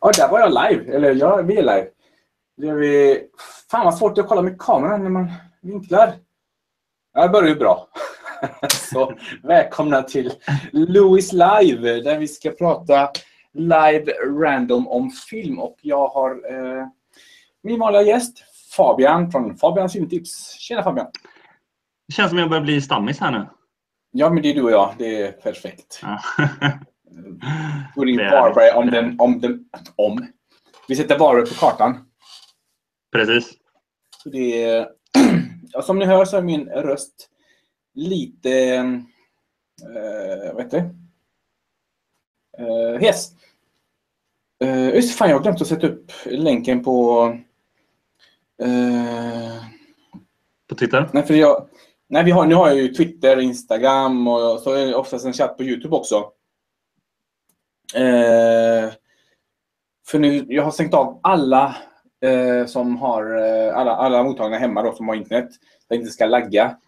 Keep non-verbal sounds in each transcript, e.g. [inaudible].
Ja, där var jag live. Eller ja, vi är live. Det är vi... Fan vad svårt det är att kolla med kameran när man vinklar. Jag börjar ju bra. [laughs] Så välkomna till Louis Live där vi ska prata live random om film. Och jag har eh, min vanliga gäst Fabian från Fabians filmtips. Tjena Fabian! Det känns som jag börjar bli stammis här nu. Ja, men det är du och jag. Det är perfekt. Ja. [laughs] Är Varberg om den, om den, om. Vi sätter Varberg på kartan. Precis. Så det är, [clears throat] ja, som ni hör så är min röst lite, eh, vad heter det? Eh, hes. Eh, just fan, jag har glömt att sätta upp länken på... Eh, På Twitter. nej, för jag, nej, vi har, nu har jag ju Twitter, Instagram och så är det oftast en chatt på Youtube också. Eh, för nu, jag har stängt av alla eh, som har eh, alla, alla mottagningar hemma då, som har internet. Där det inte ska lagga. [laughs]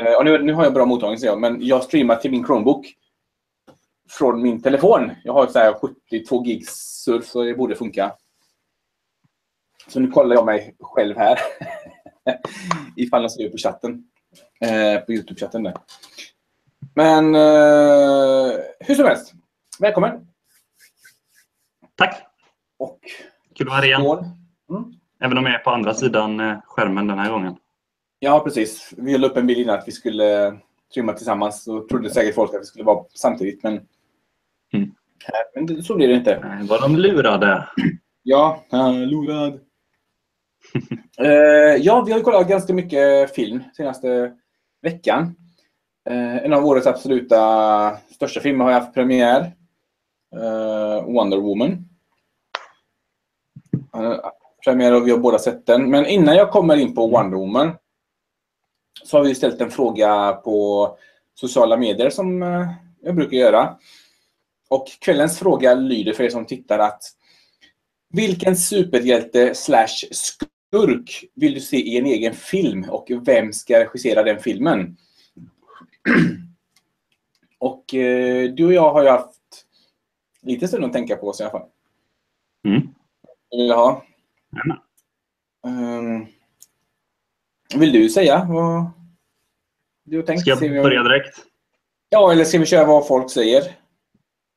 Eh, och nu, nu har jag bra mottagning ser jag, men jag streamar till min Chromebook från min telefon. Jag har så här 72 gig surf så det borde funka. Så nu kollar jag mig själv här. [laughs] Ifall jag ser på chatten. Eh, på Youtube-chatten där. Men eh, hur som helst. Välkommen! Tack! Och Kul att vara här igen. skål! Även om jag är på andra sidan eh, skärmen den här gången. Ja, precis. Vi la upp en bild innan att vi skulle trimma tillsammans. Och trodde säkert folk att vi skulle vara samtidigt. Men, Mm. men så blir det inte. Nej, Var de lurade? [clears throat] Ja, uh, lurad. [laughs] Eh, ja, vi har kollat ganska mycket film senaste veckan. Eh, en av årets absoluta största filmer har jag haft premiär. Eh, Wonder Woman. Premiär och vi har båda sett den. Men innan jag kommer in på Wonder Woman så har vi ställt en fråga på sociala medier som eh, jag brukar göra. Och kvällens fråga lyder för er som tittar att vilken superhjälte slash skurk vill du se i en egen film och vem ska regissera den filmen? [clears throat] Och eh, du och jag har ju haft lite stund att tänka på oss i alla fall. Mm. Vill du ha? Gärna. Ehm, vill du säga vad du har tänkt? Ska jag börja direkt? Ja, eller ska vi köra vad folk säger?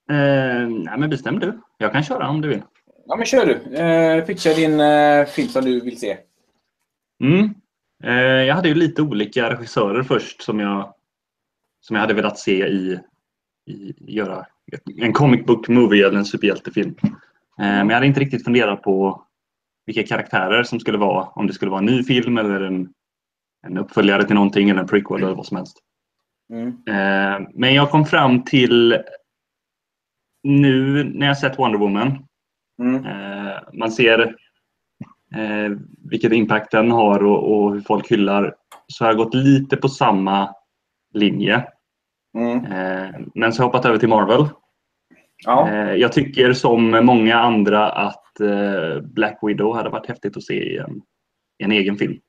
Eh, nej, men bestäm du. Jag kan köra om du vill. Ja, men kör du. Eh, pitcha din eh, film som du vill se. Mm. Eh, jag hade ju lite olika regissörer först som jag, som jag hade velat se i, i göra en comic book movie eller en superhjältefilm. Eh, men jag hade inte riktigt funderat på vilka karaktärer som skulle vara. Om det skulle vara en ny film eller en, en uppföljare till någonting eller en prequel eller vad som helst. Mm. Eh, men jag kom fram till nu när jag sett Wonder Woman Mm. Eh, man ser eh, vilket impact den har och, och hur folk hyllar. Så har jag gått lite på samma linje. Mm. Eh, men så har jag hoppat över till Marvel. Ja. Eh, jag tycker som många andra att eh, Black Widow hade varit häftigt att se i en, i en egen film.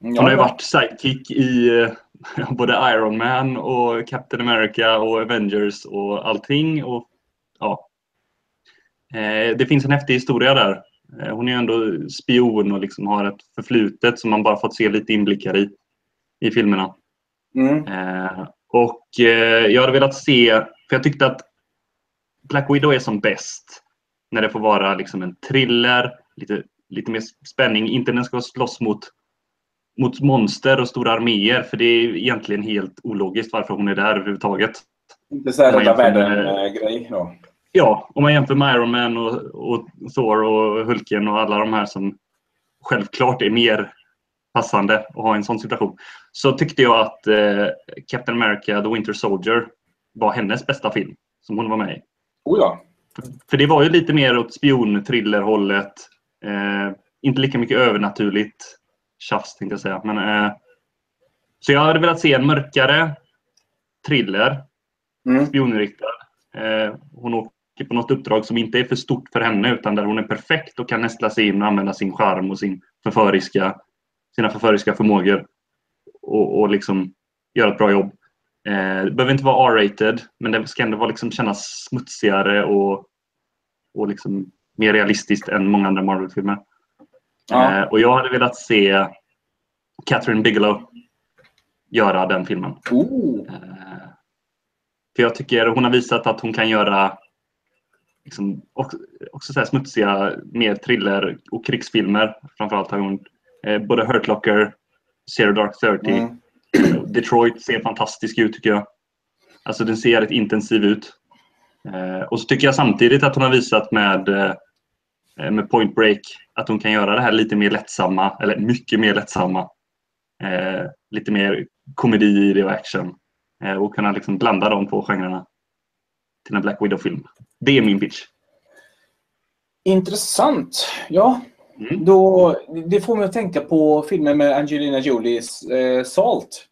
Hon har ju varit sidekick i [laughs] både Iron Man och Captain America och Avengers och allting. Och, ja. Det finns en häftig historia där. Hon är ju ändå spion och liksom har ett förflutet som man bara fått se lite inblickar i i filmerna. Mm. Eh, Och eh, jag hade velat se, för jag tyckte att Black Widow är som bäst när det får vara liksom en thriller, lite, lite mer spänning. Inte när den ska slåss mot, mot monster och stora arméer för det är egentligen helt ologiskt varför hon är där överhuvudtaget. Inte så här rädda världen-grej. då. Ja, om man jämför med Iron Man och, och Thor och Hulken och alla de här som självklart är mer passande att ha en sån situation. Så tyckte jag att eh, Captain America The Winter Soldier var hennes bästa film som hon var med i. Oh ja. För det var ju lite mer åt spion-thriller-hållet. Eh, inte lika mycket övernaturligt tjafs tänkte jag säga. Men, eh, så jag hade velat se en mörkare thriller Mm. spioninriktad. Eh, hon åker på något uppdrag som inte är för stort för henne utan där hon är perfekt och kan nästla sig in och använda sin charm och sin förföriska, sina förföriska förmågor och, och liksom göra ett bra jobb. Eh, det behöver inte vara R-rated men det ska ändå vara liksom kännas smutsigare och och liksom mer realistiskt än många andra Marvel-filmer. Ja. Eh, och jag hade velat se Catherine Bigelow göra den filmen. Oh. Eh, för jag tycker hon har visat att hon kan göra liksom, också, också så smutsiga, mer thriller och krigsfilmer. Framförallt har hon både Hurt Locker, Zero Dark Thirty, Mm. Detroit ser fantastisk ut tycker jag. Alltså den ser rätt intensiv ut. Eh, och så tycker jag samtidigt att hon har visat med, eh, med Point Break att hon kan göra det här lite mer lättsamma, eller mycket mer lättsamma. Eh, lite mer komedi i det och action. Eh, och kunna liksom blanda de två genrerna till en Black Widow-film. Det är min pitch. Intressant. Ja, Mm. då, det får mig att tänka på filmen med Angelina Jolies eh, Salt.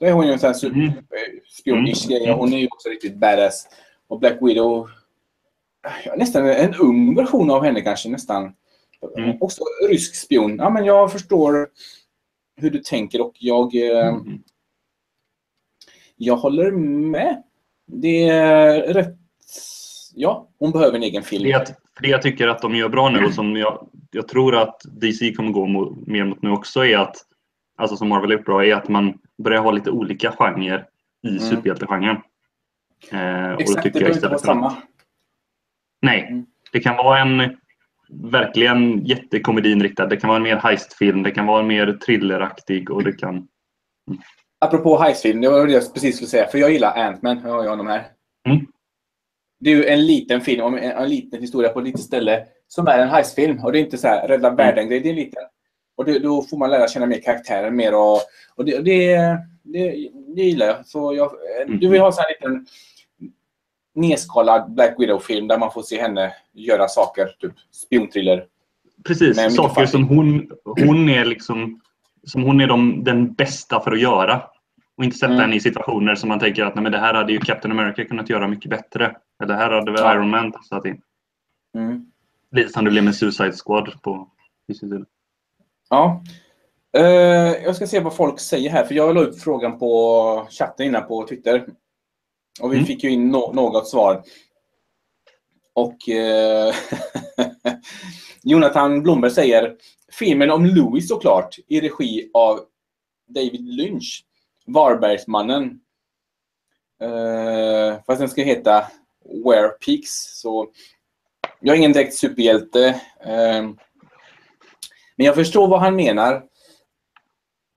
Då är hon ju en sån här Mm. superspionish Mm. grej. Hon är ju också riktigt badass. Och Black Widow, ja, nästan en ung version av henne kanske nästan. Mm. Också rysk spion. Ja, men jag förstår hur du tänker och jag, eh, Mm. jag håller med. Det är rätt... Ja, hon behöver en egen film. Det, jag- det jag tycker att de gör bra nu och som jag, jag tror att DC kommer gå mot, mer mot nu också är att, alltså som Marvel är bra, är att man börjar ha lite olika genrer i Mm. superhjältegenren. Eh, Exakt, det behöver inte vara samma. att, Nej, Mm. det kan vara en verkligen jättekomediinriktad. Det kan vara en mer heistfilm, det kan vara en mer thrilleraktig och det kan... Apropå heistfilm, det var det jag precis skulle säga. För jag gillar Ant-Man. Jag har ju honom här. Mm. Det är ju en liten film om en, en liten historia på ett litet ställe som är en heistfilm. Och det är inte så här rädda världen-grej. Det är en liten. Och det, då får man lära känna mer karaktärer mer. Och, och det, det, det, det gillar jag. Så jag Mm. du vill ha så här en liten nedskalad Black Widow-film där man får se henne göra saker. Typ spionthriller. Precis, saker som hon, hon är liksom som hon är de, den bästa för att göra. Och inte sätta Mm. henne i situationer som man tänker att nej, men det här hade ju Captain America kunnat göra mycket bättre. Eller det här hade väl Ja. Iron Man passat in. Mm. Lite som det blev med Suicide Squad på DC. Ja. Eh, jag ska se vad folk säger här, för jag la upp frågan på chatten innan på Twitter. Och vi Mm. fick ju in no något svar. Och eh, [laughs] Jonathan Blomberg säger filmen om Louis såklart i regi av David Lynch. Varbergsmannen. Eh, fast den ska heta Where Peaks. Så jag är ingen direkt superhjälte. Eh, men jag förstår vad han menar.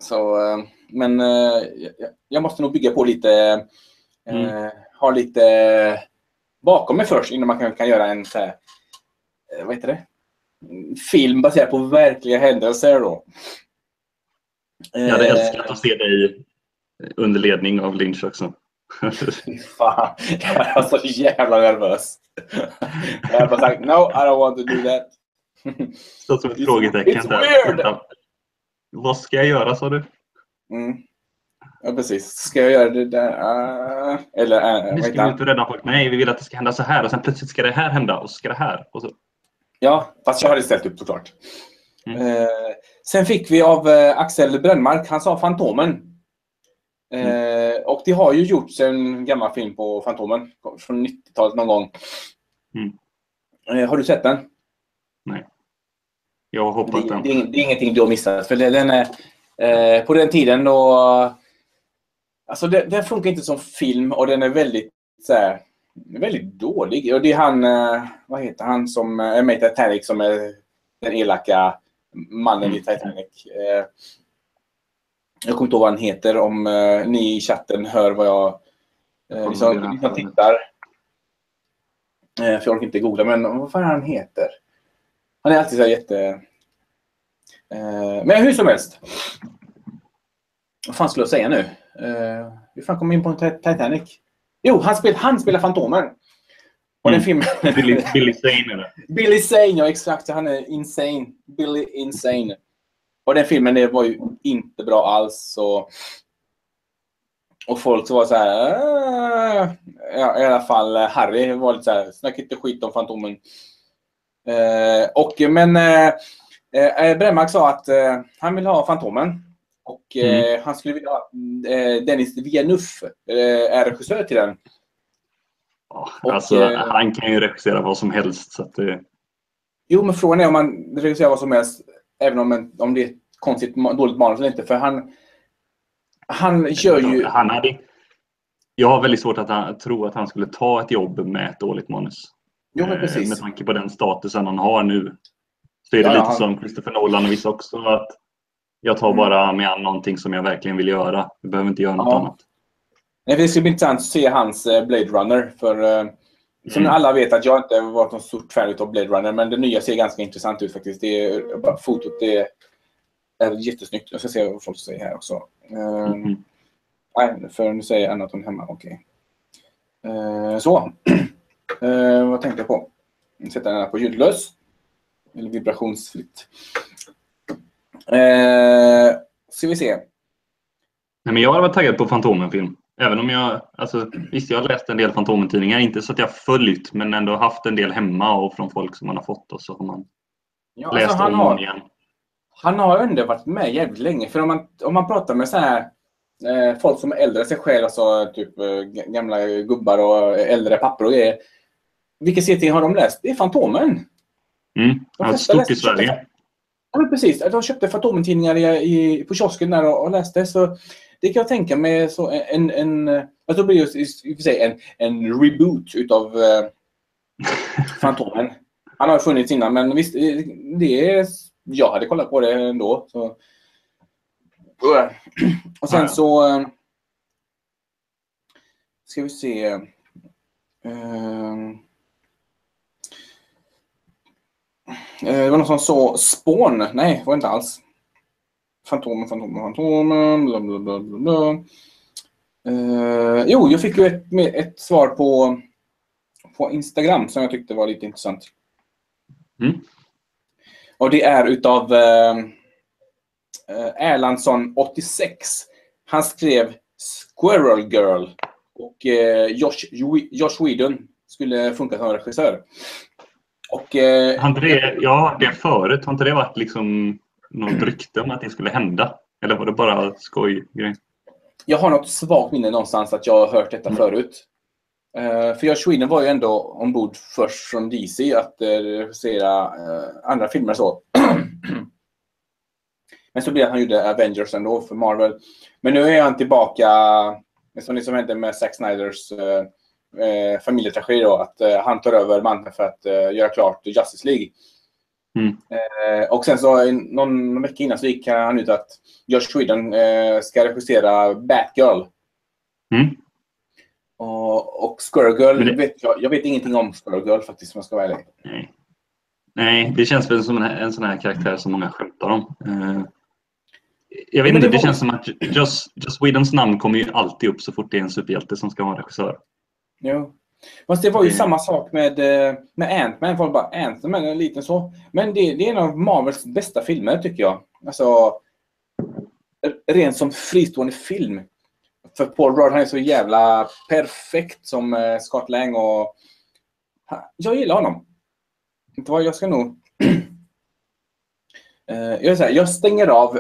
Så, eh, men eh, jag- måste nog bygga på lite, eh, ha lite bakom mig först innan man kan, kan göra en så här, eh, vad heter det? Film baserad på verkliga händelser då. Jag hade älskat att se dig under ledning av Lynch också. Fan, jag var så jävla nervös. Jag har bara sagt no, I don't want to do that. Stått som ett frågetecken. där. Vad ska jag göra sa du? Mm. Ja, precis. Ska jag göra det där? Ah, eller uh, Nu ska vi och rädda folk. Nej, vi vill att det ska hända så här och sen plötsligt ska det här hända och så ska det här. Och så. Ja, fast jag hade ställt upp såklart. Mm. Eh, sen fick vi av eh, Axel Brännmark, han sa Fantomen. Eh, och det har ju gjorts en gammal film på Fantomen från 90-talet någon gång. Mm. Eh, har du sett den? Jag har hoppat Det, den. det, det är ingenting du har missat. För den är, eh, på den tiden då... Alltså den, den funkar inte som film och den är väldigt så här, väldigt dålig. Och det är han, eh, vad heter han som är med i Titanic som är den elaka mannen i Titanic. Eh, jag kommer inte ihåg vad han heter om eh, ni i chatten hör vad jag... Eh, ni som, ni som tittar. Eh, för jag orkar inte googla, men vad fan han heter? Han är alltid så här jätte... Eh, men hur som helst. Vad fan skulle jag säga nu? Eh, hur fan kom jag in på Ti- Titanic? Jo, han, spel, han spelar Fantomen. Och den Mm. filmen... [laughs] Billy, Billy Zane är det. Billy Zane, ja exakt. Han är insane. Billy Insane. Och den filmen var ju inte bra alls. Så... Och folk så var så här... "Ah." Ja, I alla fall eh, Harry var lite så här, snacka inte skit om Fantomen. Eh, och, men eh, eh, Brännmark sa att eh, han vill ha Fantomen. Och eh, han skulle vilja ha eh, Dennis Villeneuve eh, är regissör till den. Ja, alltså, och, han kan ju regissera vad som helst. Så att det... Jo, men frågan är om man regisserar vad som helst, även om, en, om det är ett konstigt, dåligt manus eller inte. För han, han gör ju... Han hade, jag har väldigt svårt att tro att han skulle ta ett jobb med ett dåligt manus. Jo, men precis. Med tanke på den statusen han har nu. Så är det ja, lite han... som Christopher Nolan och vissa också. Att jag tar mm. bara med an någonting som jag verkligen vill göra. Jag behöver inte göra något ja. annat. Nej, det ska bli intressant att se hans eh, Blade Runner. För, eh, som mm. alla vet att jag inte varit någon stort fan av Blade Runner. Men det nya ser ganska intressant ut faktiskt. Det är, fotot är, är jättesnyggt. Jag ska se vad folk säger här också. Mm. Nej, för nu säger Anna att hon är hemma. Okej. Okay. Uh, så. Uh, [clears throat] vad tänkte jag på? Sätta den här på ljudlös. Eller vibrationsfritt. Uh, ska vi se. Nej, men jag har varit taggad på Fantomen-film. Även om jag, alltså, visst jag har läst en del Fantomen-tidningar, inte så att jag följt, men ändå haft en del hemma och från folk som man har fått och så har man ja, läst alltså, om har, igen. Han har ändå varit med jävligt länge, för om man, om man pratar med så här eh, folk som är äldre sig själv, alltså typ eh, gamla gubbar och äldre pappor och grejer. Vilka serietidningar har de läst? Det är Fantomen. Mm, de stort i Sverige. Ja, precis. De köpte Fantomen-tidningar i, på kiosken där och, och läste. Så det kan jag tänka mig så en, en, jag tror det blir i och för sig en, en reboot utav eh, Fantomen. Han har funnits innan men visst, det är, jag hade kollat på det ändå. Så. Och sen så eh, ska vi se. Uh, det var någon som sa spån. Nej, det var inte alls. Fantomen, Fantomen, Fantomen, bla bla bla bla. bla. Uh, jo, jag fick ju ett, ett svar på, på Instagram som jag tyckte var lite intressant. Mm. Och det är utav uh, Erlandsson 86. Han skrev Squirrel Girl och uh, Josh, Josh Whedon skulle funka som regissör. Och, har inte det, ja, det förut, har inte det varit liksom något [clears throat] rykte om att det skulle hända? Eller var det bara skojgrej? Jag har något svagt minne någonstans att jag har hört detta mm. förut. Uh, för Josh Whedon var ju ändå ombord först från DC att uh, regissera uh, andra filmer så. [clears throat] Men så blev han gjorde Avengers ändå för Marvel. Men nu är han tillbaka, som det som hände med Zack Snyders familjetragedi då, att han tar över manteln för att göra klart Justice League. Mm. Eh, och sen så någon vecka innan så gick han ut att Josh Whedon eh, ska regissera Batgirl. Mm. Och, och Squirrel det... vet jag, jag vet ingenting om Squirrel faktiskt om jag ska vara ärlig. Nej. Nej, det känns väl som en, en sån här karaktär som många skämtar om. Eh, jag vet inte, det, det känns som att Joss, Joss Whedons namn kommer ju alltid upp så fort det är en superhjälte som ska vara regissör. Jo. Fast det var ju mm. samma sak med, eh, med Ant-Man. Folk bara Ant-Man är liten så. Men det, det, är en av Marvels bästa filmer tycker jag. Alltså rent som fristående film. För Paul Rudd han är så jävla perfekt som eh, Scott Lang och jag gillar honom. Inte vad jag ska nog Uh, [clears throat] jag, säga, jag stänger av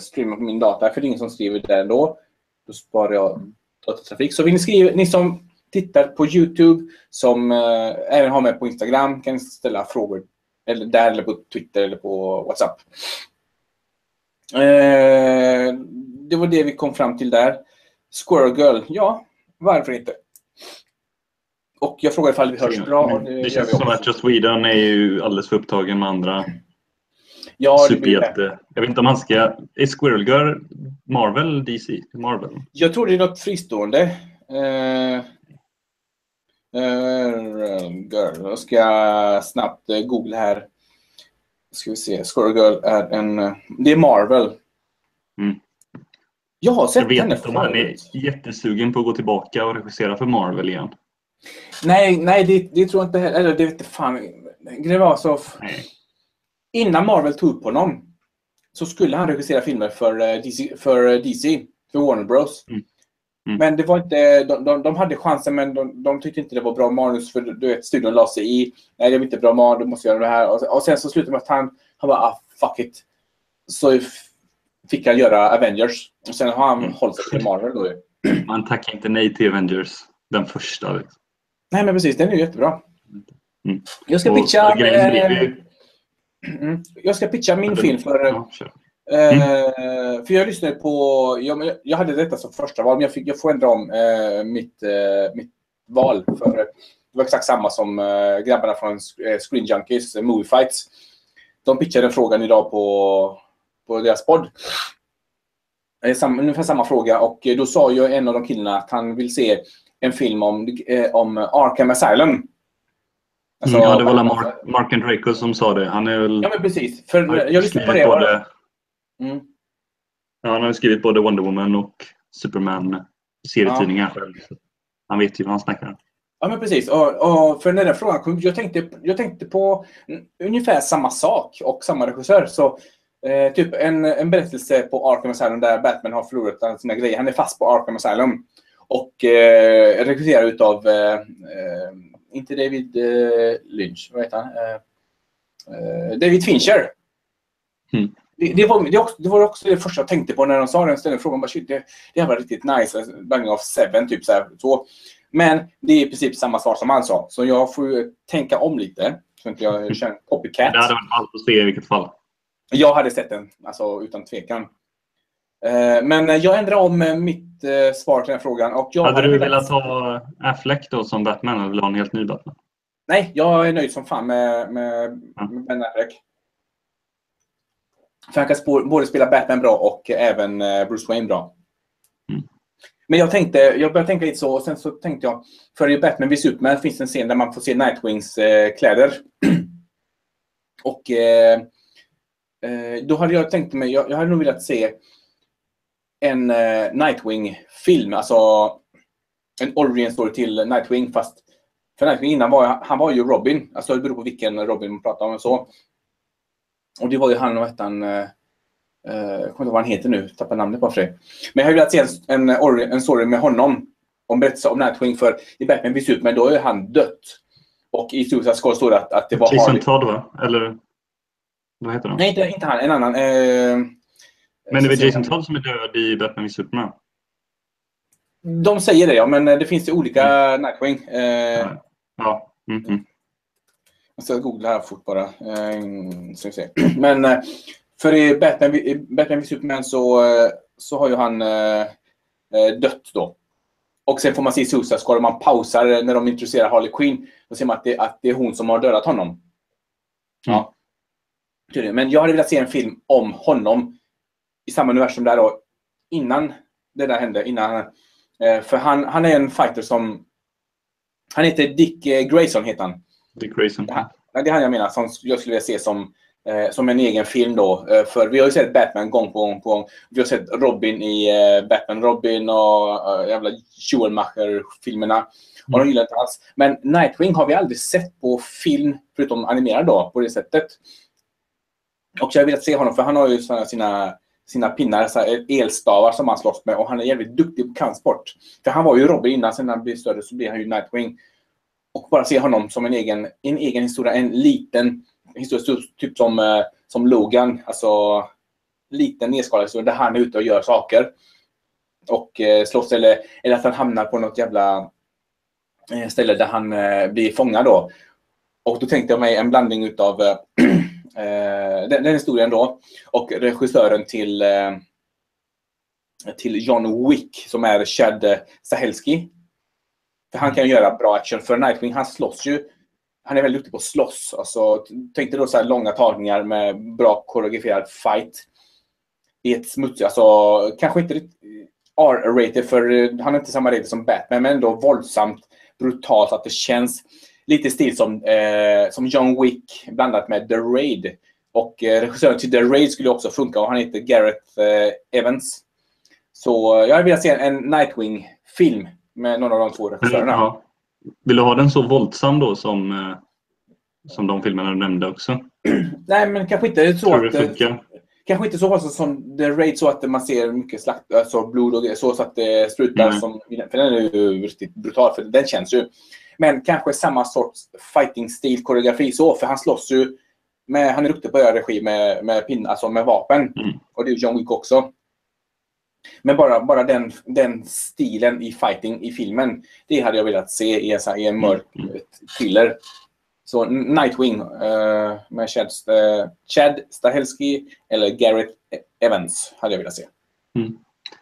streamen på min data för det är ingen som skriver där ändå. Då sparar jag datatrafik. Så vill ni skriva, ni som tittar på Youtube, som eh, även har med på Instagram, kan ställa frågor eller där eller på Twitter eller på WhatsApp. Eh, det var det vi kom fram till där. Squirrel Girl, ja, varför inte? Och jag frågade ifall vi hörs bra. Det, det känns som att Joss Whedon är ju alldeles för upptagen med andra ja, superhjälte. Jag vet inte om han ska... Är Squirrel Girl Marvel DC? Marvel? Jag tror det är något fristående. Eh, Girl. Jag ska snabbt eh, googla här. Ska vi se. Squirrel Girl är en... Eh, det är Marvel. Mm. Jag har sett jag vet henne inte om han är jättesugen på att gå tillbaka och regissera för Marvel igen. Nej, nej det, det tror jag inte heller. Eller det vet fan. Nej. Innan Marvel tog upp honom så skulle han regissera filmer för eh, DC, för, DC, för Warner Bros. Mm. Mm. Men det var inte, de, de, de hade chansen men de, de, tyckte inte det var bra manus för du vet, studion la sig i. Nej, det var inte bra manus, du måste göra det här. Och, och sen så slutade med att han, han bara, ah, fuck it. Så fick han göra Avengers. Och sen har han mm. hållit sig till Marvel då Man [clears throat] tackar inte nej till Avengers. Den första. Liksom. Nej, men precis. Den är ju jättebra. Mm. Jag ska Och pitcha... Eh, ju- mm, jag ska pitcha min film för... Ja, kör. Eh, för jag lyssnade på... Jag, jag hade detta som första val, men jag, fick, jag får ändra om eh, mitt, eh, mitt val. För det var exakt samma som eh, grabbarna från eh, Screen Junkies, Movie Fights. De pitchade frågan idag på, på deras podd. Eh, sam, ungefär samma fråga och då sa ju en av de killarna att han vill se en film om, eh, om Arkham Asylum. Alltså, Mm, ja, det var väl Mark, Mark Draco som sa det. Han är väl... Ja, men precis. För jag lyssnade på det. Både, Mm. ja, han har skrivit både Wonder Woman och Superman serietidningar själv. Han vet ju vad han snackar om. Ja, men precis. Och, och för när den frågan kom jag tänkte, jag tänkte på ungefär samma sak och samma regissör. Så, eh, typ en, en berättelse på Arkham Asylum där Batman har förlorat alla sina grejer. Han är fast på Arkham Asylum. Och eh, rekryterad utav, eh, eh, inte David eh, Lynch, vad heter han? Eh, eh, David Fincher. Mm. Det, det, var, det, också, det var också det första jag tänkte på när de sa den. Ställde frågan bara shit, det, det här var riktigt nice. Alltså, Banging of seven, typ så, här, så. Men det är i princip samma svar som han sa. Så jag får tänka om lite. Så inte jag [laughs] känner copycat. Det hade varit allt att se i vilket fall. Jag hade sett den, alltså utan tvekan. Eh, Men jag ändrar om eh, mitt eh, svar till den frågan. Och jag Hade du velat- velat ha Affleck då som Batman eller vill du ha en helt ny Batman? Nej, jag är nöjd som fan med, med, Ja. med Ben Affleck. För han kan både spela Batman bra och även eh, Bruce Wayne bra. Mm. Men jag tänkte, jag började tänka lite så och sen så tänkte jag, för i Batman vid Superman finns det en scen där man får se Nightwings eh, kläder. [clears throat] och eh, eh, då hade jag tänkt mig, jag, jag hade nog velat se en eh, Nightwing-film, alltså en origin story till Nightwing fast för Nightwing innan var jag, han var ju Robin. Alltså det beror på vilken Robin man pratar om och så. Och det var ju han, vad hette han? Eh, eh, jag kommer inte ihåg vad han heter nu, tappar namnet bara för det. Men jag har velat se en, en, en story med honom. Om berättelse om Nightwing för i Batman vid Superman då är han dött. Och i Suicide Squad står det att, att det var Jason Harley. Todd va? Eller vad heter han? Nej, inte, inte han. En annan. Eh, Men det är väl så- Jason Todd som är död i Batman v Superman? De säger det ja, men eh, det finns ju olika Nightwing. Eh, Ja. Mm, mm. Jag ska googla här fort bara. Eh, ska vi se. [clears throat] Men eh, för i Batman, i Batman v Superman så, eh, så har ju han eh, dött då. Och sen får man se i Suicide Squad och man pausar när de introducerar Harley Quinn. Då ser man att det, att det är hon som har dödat honom. Ja. Tydligen. Men jag hade velat se en film om honom i samma universum där då. Innan det där hände. Innan, för han, han är en fighter som... Han heter Dick Grayson heter han. Dick Grayson. Nej, det är han jag menar, som jag skulle vilja se som, eh, som en egen film då. Eh, för vi har ju sett Batman gång på gång på gång. Vi har sett Robin i eh, Batman Robin och eh, jävla Schumacher-filmerna. Och de gillar inte alls. Men Nightwing har vi aldrig sett på film, förutom animerad då, på det sättet. Och jag har velat se honom, för han har ju såna, sina, sina pinnar, så elstavar som han slåss med. Och han är jävligt duktig på kampsport. För han var ju Robin innan, sen när han blev större så blev han ju Nightwing. Och bara se honom som en egen, en egen historia, en liten historia, typ som, eh, som Logan. Alltså liten nedskalad historia där han är ute och gör saker. Och eh, slåss eller, eller att han hamnar på något jävla eh, ställe där han eh, blir fångad då. Och då tänkte jag mig en blandning utav eh, [clears throat] eh den, den historien då och regissören till eh, till John Wick som är Chad Sahelski. För han kan ju göra bra action. För Nightwing, han slåss ju. Han är väldigt duktig på att slåss. Alltså, tänk dig då så här långa tagningar med bra koreograferad fight. I ett smutsigt, alltså kanske inte R-rated för han är inte samma regler som Batman men ändå våldsamt brutalt att det känns lite stil som, eh, som John Wick blandat med The Raid. Och eh, regissören till The Raid skulle också funka och han heter Gareth eh, Evans. Så eh, jag vill se en Nightwing-film med någon av de två regissörerna. ja. Vill du ha den så våldsam då som, eh, som de filmerna du nämnde också? [clears throat] Nej, men kanske inte så Tror att... det funkar? Kanske inte så våldsamt som The Raid så att man ser mycket slakt, alltså blod och grejer, så, så att det sprutar. Som, för den är ju riktigt brutal, för den känns ju. Men kanske samma sorts fighting-stil, koreografi så, för han slåss ju med, han är duktig på att göra regi med, med pinnar, alltså med vapen. Mm. Och det är John Wick också. Men bara, bara den, den stilen i fighting i filmen, det hade jag velat se i en, i en mörk Mm. thriller. Så Nightwing eh, med Chad, eh, Chad Stahelski eller Garrett Evans hade jag velat se.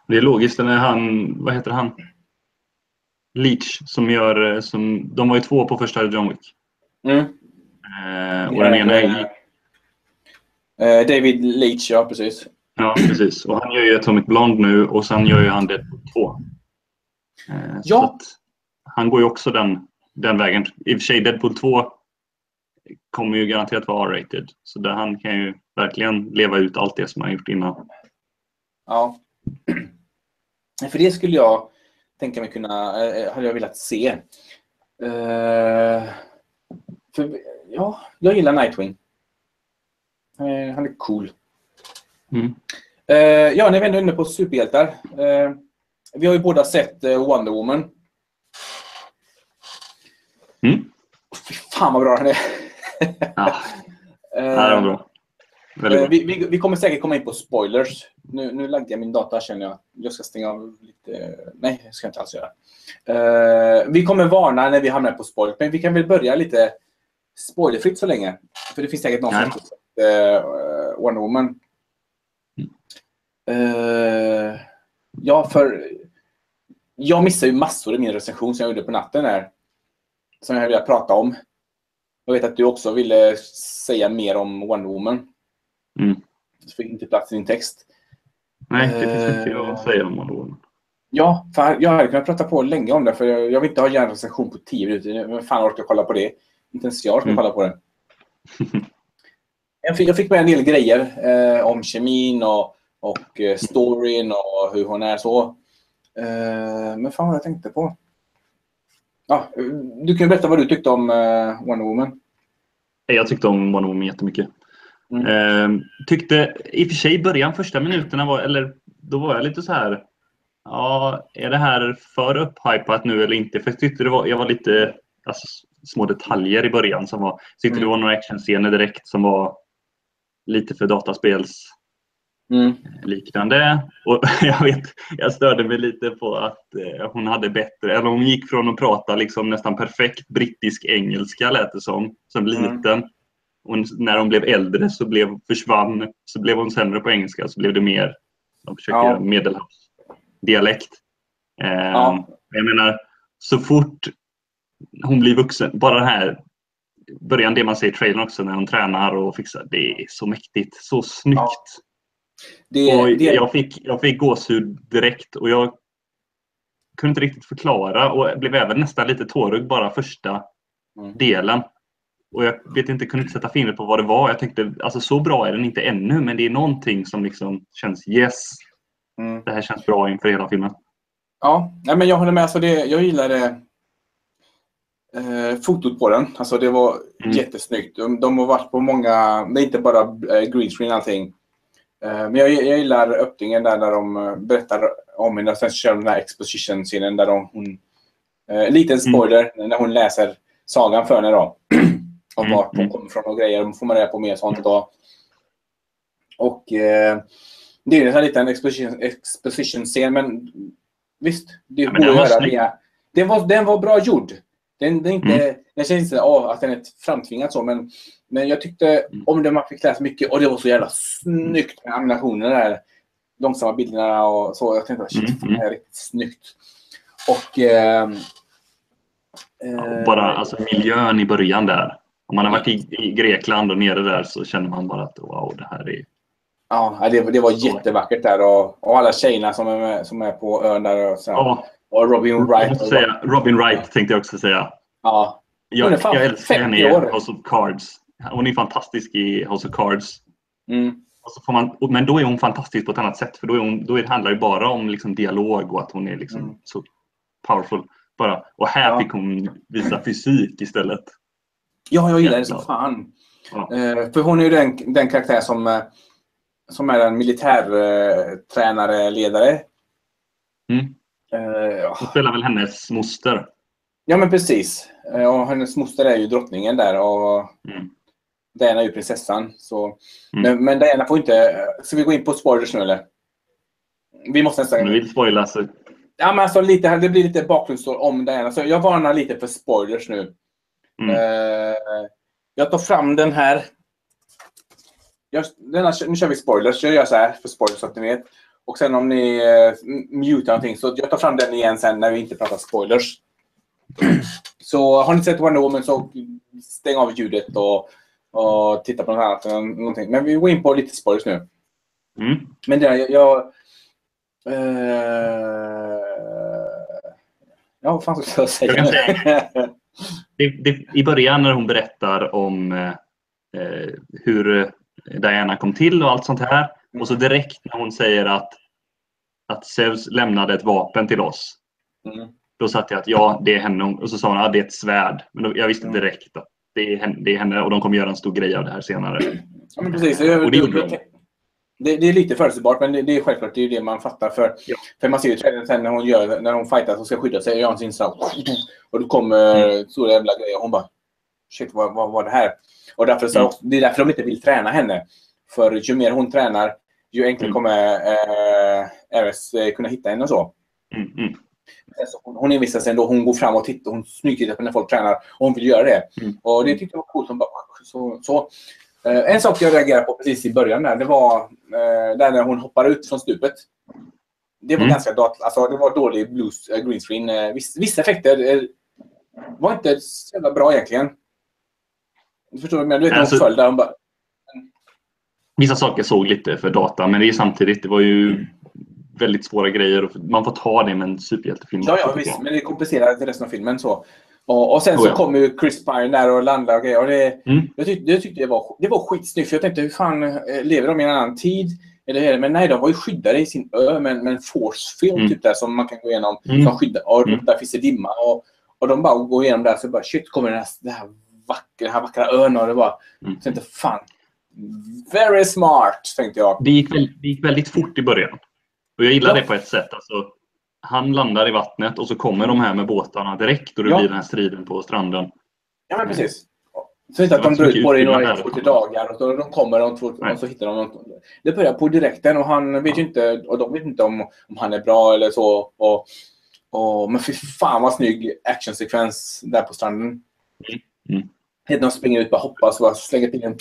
Det är logiskt när han, vad heter han? Leach som gör, som, de var ju två på första John Wick. Mm. Eh, och den ena är, David Leach, ja precis. Ja precis. Och han gör ju Atomic Blonde nu och sen gör ju han Deadpool 2. Eh, Ja. han går ju också den, den vägen. I och för sig Deadpool 2 kommer ju garanterat vara R-rated. Så där han kan ju verkligen leva ut allt det som han gjort innan. Ja. [clears throat] För det skulle jag tänka mig kunna, eh, hade jag velat se. Eh, för, ja, jag gillar Nightwing. Eh, han är cool. Mm. Eh, ja, när vi ändå är inne på superhjältar. Eh, vi har ju båda sett eh, Wonder Woman. Mm. Fy fan vad bra den är. Ja, [laughs] Eh, ja, det var bra. Väldigt Eh. Vi, vi, vi kommer säkert komma in på spoilers. Nu, nu laggar jag min data känner jag. Jag ska stänga av lite. Nej, det ska jag inte alls göra. Eh, vi kommer varna när vi hamnar på spoilers. Men vi kan väl börja lite spoilerfritt så länge. För det finns säkert någon som Nej. inte har sett uh, Wonder Woman. Eh, ja, för jag missade ju massor i min recension som jag gjorde på natten där. Som jag ville prata om. Jag vet att du också ville säga mer om Wonder Woman. Mm. Så fick inte plats i din text. Nej, det finns inte eh, att säga om Wonder Woman. Ja, för jag hade kunnat prata på länge om det. För jag, jag vill inte ha en recension på 10 minuter. Vem fan orkar kolla på det? Inte ens jag orkar Mm. kolla på det. [laughs] jag, fick, jag fick med en del grejer eh, om kemin och, och eh, storyn och hur hon är så. Eh, men fan vad jag tänkte på. Ja, du kan berätta vad du tyckte om eh, Wonder Woman. Jag tyckte om Wonder Woman jättemycket. Mm. Eh, tyckte i och för sig i början, första minuterna, var, eller då var jag lite så här. Ja, är det här för upphypat nu eller inte? För jag tyckte det var, jag var lite alltså, små detaljer i början som var. Jag tyckte Mm. det var några actionscener direkt som var lite för dataspels Mm. liknande. Och [laughs] jag vet, jag störde mig lite på att eh, hon hade bättre, eller hon gick från att prata liksom nästan perfekt brittisk engelska lät det som, som Mm. liten. Och när hon blev äldre så blev, försvann, så blev hon sämre på engelska, så blev det mer, de försöker Ja. göra medelhavsdialekt. Eh, Ja. Jag menar, så fort hon blir vuxen, bara den här början, det man ser i trailern också när hon tränar och fixar, det är så mäktigt, så snyggt. Ja. Det, Och det, jag, fick, jag fick gåshud direkt och jag kunde inte riktigt förklara och blev även nästan lite tårögd bara första Mm. delen. Och jag vet inte, kunde inte sätta fingret på vad det var. Jag tänkte, alltså så bra är den inte ännu, men det är någonting som liksom känns yes, mm. det här känns bra inför hela filmen. Ja, nej, men jag håller med. Alltså det, jag gillade eh, fotot på den. Alltså det var Mm. jättesnyggt. De, de har varit på många, det är inte bara eh, green screen allting. Eh, men jag, jag gillar öppningen där när de eh, berättar om henne och sen kör de den här exposition-scenen där de, hon... Eh, liten spoiler, när hon läser sagan för henne då. [clears throat] om Mm, vart hon mm. kommer ifrån och grejer. De får man reda på mer sånt då. Och eh, det är en här liten exposition- exposition-scen, men visst, det Ja, går att via... Den var, den var bra gjord. Den, den, inte, Mm. den känns inte åh, att den är framtvingat så, men, men jag tyckte Mm. om det man fick läsa mycket och det var så jävla snyggt med animationerna där. Långsamma bilderna och så. Jag tänkte, shit, Mm, det här är riktigt snyggt. Och... ehm, eh, Bara alltså, miljön i början där. Om man har varit i, i Grekland och nere där så känner man bara att wow, det här är... Ja, det, det var jättevackert där och, och alla tjejerna som är, med, som är på ön där. Och, så, Ja, och Robin Wright. Och, säga, Robin Wright tänkte jag också säga. ja, Jag, jag älskar henne i 50 år. House of Cards. Hon är fantastisk i House of Cards. mm, man, men då är hon fantastisk på ett annat sätt. För då, är hon, då handlar det bara om liksom dialog och att hon är liksom Mm. så powerful. Bara. Och här Ja. fick hon visa fysik istället. ja, jag gillar det som fan. Ja. Eh, för hon är ju den, den karaktär som, eh, som är en militärtränare, ledare. Mm. Ja. Hon spelar väl hennes moster. ja, men precis. Eh, och hennes moster är ju drottningen där och Mm. Diana är ju prinsessan. Så. Mm. Men, men Diana får inte... Ska vi gå in på spoilers nu eller? Vi måste nästan... Du vill spoila så... Ja, men alltså lite, det blir lite bakgrundsstory om Diana. Så jag varnar lite för spoilers nu. Mm. Eh, jag tar fram den här. Jag, denna, nu kör vi spoilers. Jag gör så här för spoilers så att ni vet. Och sen om ni uh, mutar någonting så jag tar fram den igen sen när vi inte pratar spoilers. [clears throat] Så har ni sett Wonder Woman så stäng av ljudet och, och titta på något annat. Någonting. Men vi går in på lite spoilers nu. Mm. Men det, jag... jag eh, ja, vad fan ska jag säga? Jag säga- [laughs] Det, det, I början när hon berättar om eh, hur Diana kom till och allt sånt här. Och så direkt när hon säger att, att Zeus lämnade ett vapen till oss. Mm. Då satt jag att ja, det är henne. Och så sa hon att det är ett svärd. Men då, jag visste Mm. direkt att det är, henne, det är henne och de kommer göra en stor grej av det här senare. Ja, men precis. Och det gjorde de. det, det är lite förutsägbart, men det, det är självklart det är det man fattar. För, Ja. för man ser ju trailern sen när hon, gör, när hon fightas och ska skydda sig. Gör hon sin slag. Och då kommer Mm. stora jävla grejer. Och hon bara Shit, vad, vad var det här? Och därför så, Mm. Det är därför de inte vill träna henne. För ju mer hon tränar, ju enklare Mm. kommer eh, Ares eh, kunna hitta henne och så. Mm, mm, Alltså, hon, hon envisar sig ändå. Hon går fram och tittar. Hon smygtittar på när folk tränar. Och hon vill göra det. Mm. Och det tyckte jag var coolt. Hon bara, så, så. Eh, en sak jag reagerade på precis i början där, det var eh, där när hon hoppar ut från stupet. Det var Mm. ganska dat- alltså, det var dålig blues, äh, green screen. Eh, viss, vissa effekter eh, var inte så jävla bra egentligen. Du förstår vad jag menar? Du vet när hon Alltså- föll där. Hon bara, Vissa saker såg lite för data men det är samtidigt, det var ju väldigt svåra grejer. och Man får ta det med en superhjältefilm. Ja, ja visst. jag. Men det komplicerar till resten av filmen. så. Och, och sen Oh, så ja. kommer ju Chris Pine där och landar och grejer. Och det, Mm. jag, tyckte, jag tyckte det var, det var skitsnyggt. För jag tänkte, hur fan eh, lever de i en annan tid? Eller, men nej, de var ju skyddade i sin ö med, med en force field Mm. typ där som man kan gå igenom. Mm. Som skyddar, och Mm. där finns det dimma. Och, och de bara går igenom där så bara shit, kommer den här, den här, vackra, den här vackra ön. Och det bara, Mm. så tänkte fan. Very smart, tänkte jag. Det gick, väl, det gick väldigt fort i början. Och jag gillar Ja. det på ett sätt. Alltså, han landar i vattnet och så kommer de här med båtarna direkt och det Ja. blir den här striden på stranden. Ja, men precis. Så inte att de drar ut på det i några där. 40 dagar och så de kommer och, två, och så hittar de något. Det börjar på direkten och han vet ju inte, och de vet inte om, om han är bra eller så. Och, och, men fy fan vad snygg actionsekvens där på stranden. Mm. Mm. De springer ut, bara hoppas och bara slänger till en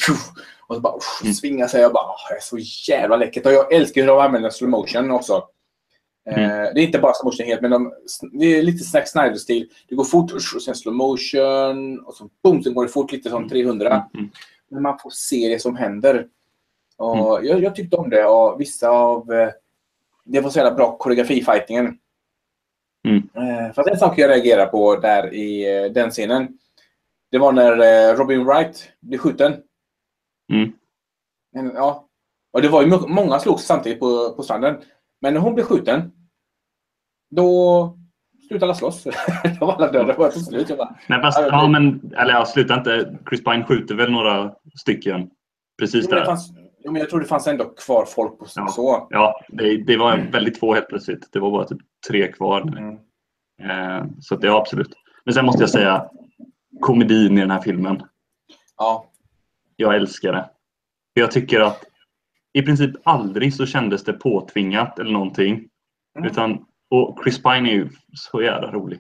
och så bara uff, Mm. svingar sig. och bara, "Åh, det är så jävla läckert. Och jag älskar hur de använder slow motion också. Mm. Eh, det är inte bara slow motion helt, men de, det är lite Zack Snyder-stil. Det går fort och sen slow motion och så boom, sen går det fort lite som 300. Mm. Mm. Men man får se det som händer. Och jag, jag tyckte om det. Och vissa av... eh, Det var så jävla bra koreografi-fightingen. Mm. Eh, Fast en sak jag reagerar på där i eh, den scenen. Det var när eh, Robin Wright blev skjuten. Mm. Men, ja. Och det var ju må- många slogs samtidigt på, på stranden. Men när hon blev skjuten. Då slutade alla slåss. [laughs] Då var alla döda. Det var till slut. Jag bara, Nej, fast, Ja, det- ja, men, eller jag slutar inte. Chris Pine skjuter väl några stycken precis det där. fanns, jo, men jag tror det fanns ändå kvar folk på Ja. så. Ja, det, det var väldigt få helt plötsligt. Det var bara typ tre kvar. Mm. Eh, så att, ja, absolut. Men sen måste jag säga komedin i den här filmen. Ja. Jag älskar det. Jag tycker att i princip aldrig så kändes det påtvingat eller någonting. Mm. Utan, och Chris Pine är ju så jävla rolig.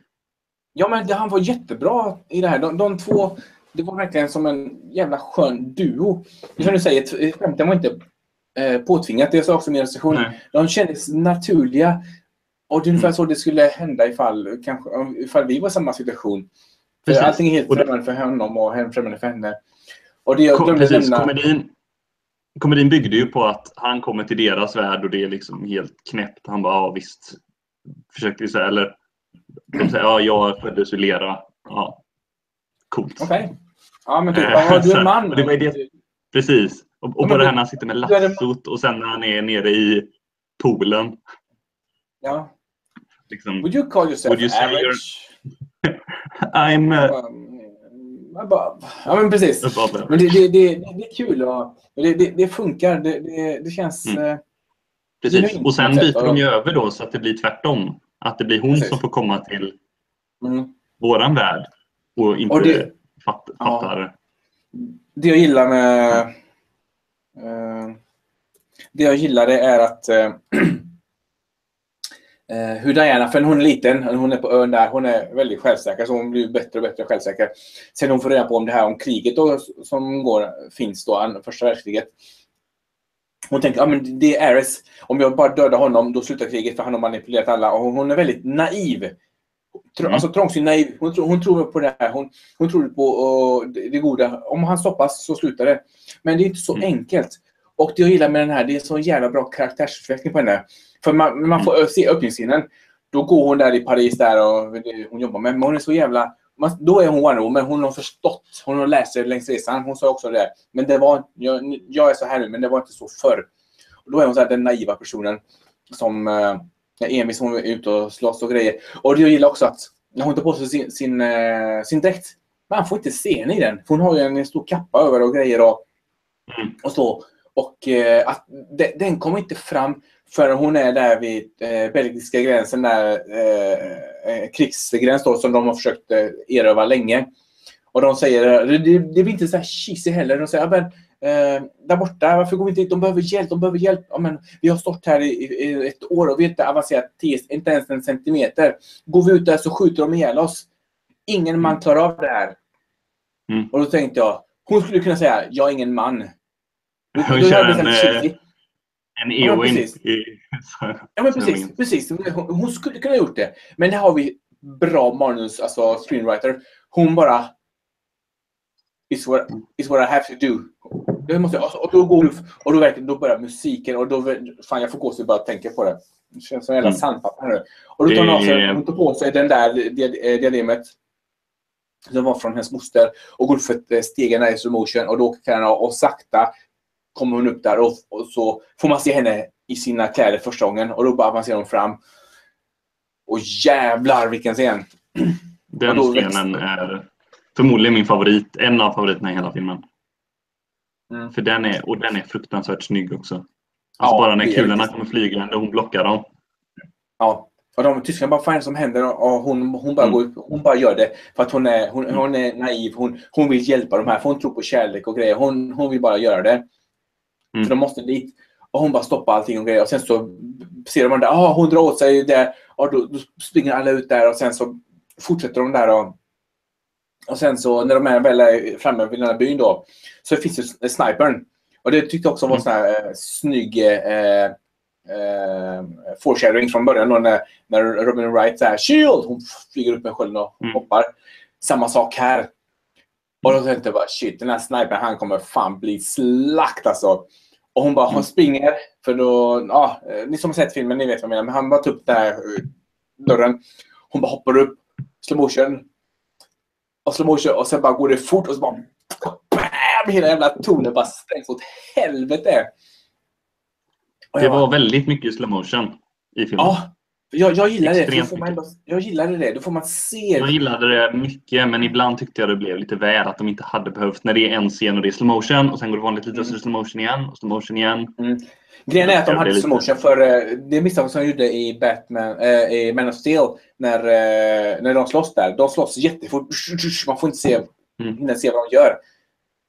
Ja, men det, han var jättebra i det här. De, de två, det var verkligen som en jävla skön duo. Som du säger, skämten var inte eh, påtvingat. Det sa också min recension. De kändes naturliga. Och det är ungefär så det skulle hända ifall, kanske, ifall vi var i samma situation. För Precis. allting är helt främmande för honom och helt främmande för henne. Och det jag glömde nämna... komedin, komedin byggde ju på att han kommer till deras värld och det är liksom helt knäppt. Han bara, ja visst. Försöker säga, eller de säger, ja jag föddes ur lera. Ja, coolt. Okej. Ja, men typ, Eh, ja, du är så- en man. och det var det- Precis. Och, och på det här när han sitter med lassot och sen när han är nere i poolen. Ja. Liksom, Would you call yourself Would you average? I'm uh, Um, above. Ja, men precis. above Men det, det, det, det, är kul och det, det, det funkar. Det, det, känns... Mm. eh, Precis. Och sen byter de ju över då så att det blir tvärtom. Att det blir hon Precis. som får komma till Mm. våran värld och inte Och det- fatt, Ja. fattar. Det jag gillar med... eh, det jag gillar det är att... [clears throat] eh, hur Diana, för hon är liten, hon är på ön där, hon är väldigt självsäker så hon blir bättre och bättre självsäker. Sen hon får reda på om det här om kriget då, som går, finns då, första världskriget. Hon tänker, ja men det är Ares. Om jag bara dödar honom, då slutar kriget för han har manipulerat alla. Och hon är väldigt naiv. Mm. Alltså trångsynt naiv. Hon, hon tror på det här. Hon, hon tror på uh, det, det goda. Om han stoppas så slutar det. Men det är inte så mm. enkelt. Och det jag gillar med den här, det är så jävla bra karaktärsutveckling på henne. För man, man får se öppningsscenen. Då går hon där i Paris där och hon jobbar med. Men hon är så jävla... Man, då är hon Wonder Woman. Hon har förstått. Hon har läst sig längs resan. Hon sa också det. Men det var... Jag, jag är så här nu, men det var inte så förr. Och då är hon så här, den naiva personen som... Eh, Emis hon är ute och slåss och grejer. Och jag gillar också att när hon tar på sig sin, sin, eh, sin dräkt. Man får inte se henne i den. För hon har ju en stor kappa över och grejer och, mm. och så. Och eh, att de, den kommer inte fram förrän hon är där vid eh, belgiska gränsen, där eh, eh krigsgräns då, som de har försökt eh, erövra länge. Och de säger, det, det blir inte så här cheesy heller. De säger, men, eh, där borta, varför går vi inte dit? De behöver hjälp, de behöver hjälp. Ja, men, vi har stått här i, i ett år och vi har inte avancerat inte ens en centimeter. Går vi ut där så skjuter de ihjäl oss. Ingen man klarar av det här. Mm. Och då tänkte jag, hon skulle kunna säga, jag är ingen man. Hon kör en, eh, en Eowyn. Ja, ja, men precis. [laughs] precis. Hon, hon, skulle kunna ha gjort det. Men det har vi bra manus, alltså screenwriter. Hon bara... It's what, it's what I have to do. Det måste jag, och då går och då, verkligen, då börjar musiken och då... Fan, jag får gåshud bara tänka på det. Det känns som en jävla mm. sandpapper nu. Och då tar hon, av sig, hon tar på sig den där diademet som var från hennes moster och går för stegen i slow motion och då kan han och sakta kommer hon upp där och, och, så får man se henne i sina kläder första gången och då bara avancerar hon fram. Och jävlar vilken scen! [clears throat] Den scenen är förmodligen min favorit. En av favoriterna i hela filmen. Mm. För den är, och den är fruktansvärt snygg också. Alltså ja, bara när kulorna kommer flygande och hon blockar dem. Ja, och de tyskarna bara, vad är det som händer? Och hon, hon, bara, mm. går, hon bara gör det för att hon är, hon, hon är naiv. Hon, hon vill hjälpa de här, för hon tror på kärlek och grejer. Hon, hon vill bara göra det. Mm. För de måste dit. Och hon bara stoppar allting och grejer. Och sen så ser de där, ah, hon drar åt sig där. Och då, då springer alla ut där och sen så fortsätter de där. Och, och sen så när de är väl är framme vid den här byn då så finns det snipern. Och det tyckte jag också var mm. sån här eh, snygg eh, eh, foreshadowing från början då när, när Robin Wright säger Shield! Hon flyger upp med skölden och mm. hoppar. Samma sak här. Och då tänkte jag bara shit, den här snipern han kommer fan bli slakt alltså. Och hon bara, hon mm. springer. För då, ja, ni som har sett filmen, ni vet vad jag menar. Men han bara tar upp den här eh, dörren. Hon bara hoppar upp, slow motion. Och slow motion och sen bara går det fort och så bara BAM! Hela jävla tornet bara sprängs åt helvete. det var väldigt mycket slow motion i filmen. Ja, jag, jag gillar det. Får man, jag gillade det. Då får man se. Jag gillade det mycket, men ibland tyckte jag det blev lite väl att de inte hade behövt när det är en scen och det är slow motion och sen går det vanligt lite mm. slow motion igen och slow motion igen. Mm. Grejen är att de hade slow motion för uh, det misstag som de gjorde i Batman, uh, i Man of Steel när, uh, när de slåss där. De slåss jättefort. Man får inte se, mm. se vad de gör.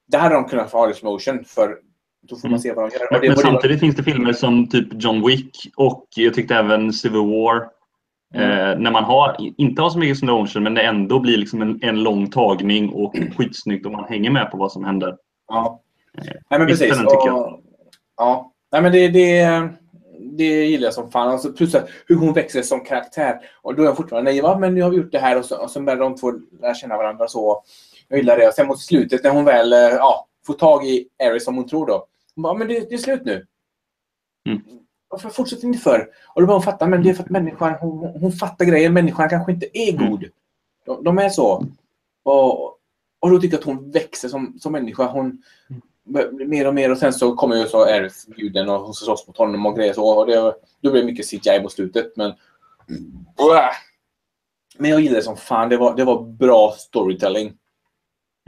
Där hade de kunnat få ha det slow motion för då får man se vad de gör. Men, men samtidigt finns det filmer som typ John Wick och jag tyckte även Civil War. Mm. Eh, när man har, inte har så mycket slow motion men det ändå blir liksom en, en lång tagning och skitsnyggt och man hänger med på vad som händer. Ja, eh, Nej, men precis. Den, tycker jag. Ja, Nej, men det, det, det gillar jag som fan. Alltså, plus att hur hon växer som karaktär. Och då är jag fortfarande naiv. Men nu har vi gjort det här och så, och så börjar de två lära känna varandra. Så. Jag gillar det. Och sen mot slutet när hon väl eh, ja, får tag i Aris som hon tror då. Hon bara, men det, det är slut nu. Mm. Varför fortsätter ni för? Och då bara hon fattar, men det är för att människan, hon, hon fattar grejer. Människan kanske inte är mm. god. De, de är så. Och, och då tycker jag att hon växer som, som människa. Hon mm. mer och mer och sen så kommer ju så Earth, guden och hon slåss mot honom och grejer så. Och det, då blir det mycket CGI på slutet. Men, men jag gillade det som fan. Det var, det var bra storytelling.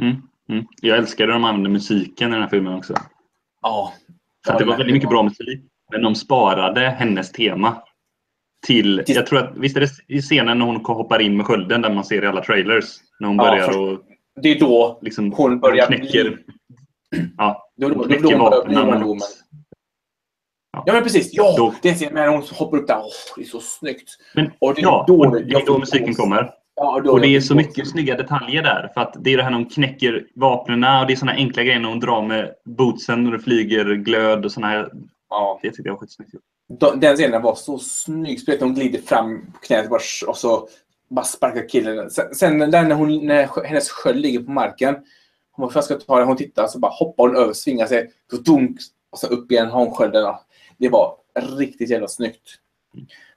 Mm. Mm. Jag älskade hur de använde musiken i den här filmen också. Ja. För det var väldigt mycket bra musik. Men de sparade hennes tema till, jag tror att, visst är det i scenen när hon hoppar in med skölden där man ser i alla trailers? När hon börjar ja, och... Det är då liksom, hon börjar knäcker, bli... Ja, då, då, knäcker då, då vapnen mot... Ja, ja men precis. Ja, då, det är när hon hoppar upp där. Åh, det är så snyggt. Men, och det är ja, då, det är då musiken kommer. Ja, och, och det är så mycket snygga detaljer där. För att det är det här när hon knäcker vapnen och det är såna enkla grejer när hon drar med bootsen och det flyger glöd och såna här. Ja. Det tyckte jag var skitsnyggt. Den scenen var så snygg. Speciellt när hon glider fram på knät och så bara sparkar killen. Sen, sen när, hon, när hennes sköld ligger på marken. Hon först ska ta den, hon tittar så bara hoppar hon över, svingar sig. Så dunk, och så upp igen har hon skölden. Det var riktigt jävla snyggt.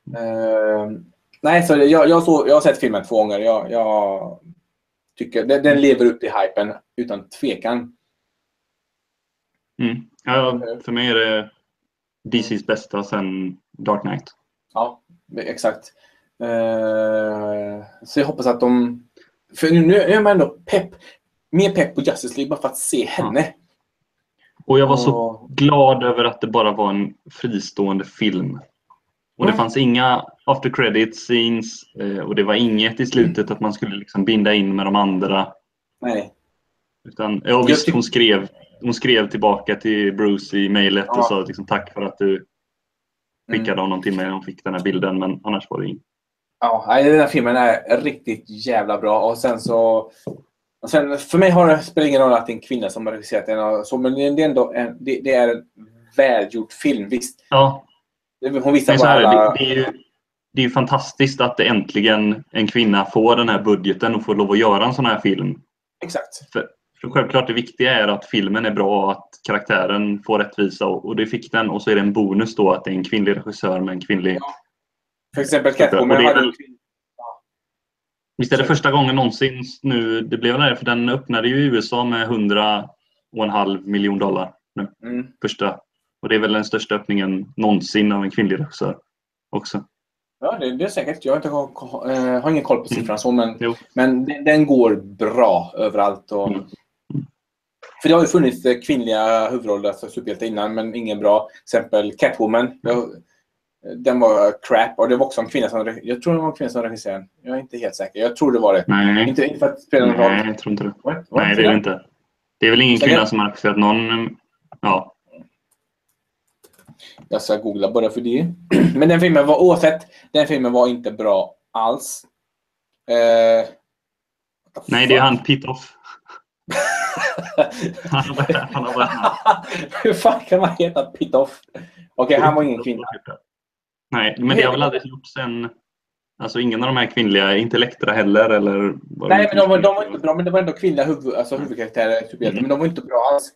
Uh, nej, så jag, jag, så, jag har sett filmen två gånger. Jag, jag tycker den, den lever upp till hypen utan tvekan. Mm. Ja, för mig är det DCs bästa sen Dark Knight. Ja, exakt. Uh, så jag hoppas att de... För nu, nu är man ändå pepp. Mer pepp på Justice League bara för att se henne. Ja. Och jag var så glad över att det bara var en fristående film. Och det fanns inga after credit scenes eh, och det var inget i slutet att man skulle liksom binda in med de andra. Nej. Utan, ja, visst, hon skrev, hon skrev tillbaka till Bruce i mejlet ja. och sa liksom, tack för att du skickade mm. honom till mig. Hon fick den här bilden, men annars var det inget. Ja, den här filmen är riktigt jävla bra. Och sen så... Och sen, för mig har det spelar ingen roll att det är en kvinna som har regisserat den. Så, men det är ändå en, det, det är en välgjord film, visst. Ja. Hon visar bara alla... det, det, är ju, det är ju fantastiskt att äntligen en kvinna får den här budgeten och får lov att göra en sån här film. Exakt. För, för självklart det viktiga är att filmen är bra och att karaktären får rättvisa och, och det fick den. Och så är det en bonus då att det är en kvinnlig regissör med en kvinnlig ja. För exempel Catwoman hade... Väl... Visst är det första gången någonsin nu, det blev det, för den öppnade ju i USA med 100 och en halv miljon dollar nu. Mm. Första. Och det är väl den största öppningen någonsin av en kvinnlig regissör också. Ja, det, det, är säkert. Jag har, inte, äh, har ingen koll på siffran mm. så, men, men den, den, går bra överallt. Och, mm. För det har ju funnits kvinnliga huvudroller, alltså superhjältar innan, men ingen bra. Till exempel Catwoman. Jag, den var crap och det var också en kvinna som Jag tror det var en kvinna som regisserade Jag är inte helt säker. Jag tror det var det. Nej, inte, inte för att spela någon roll. Nej, jag tror inte det. What? What? Nej, det är det inte. Det är väl ingen kvinna som har regisserat någon... Ja. Jag ska googla bara för det. [clears throat] Men den filmen var oavsett. Den filmen var inte bra alls. Eh, Nej, det är han Pitoff. [laughs] han har varit [laughs] Hur fan kan man heta Pitoff? Okej, okay, han var ingen kvinna. Nej, men det har väl aldrig gjorts sen... Alltså ingen av de här kvinnliga, inte Elektra heller eller? Nej, men de, var, de var inte bra. Men det var ändå kvinnliga huvud, alltså huvudkaraktärer, mm. men de var inte bra alls.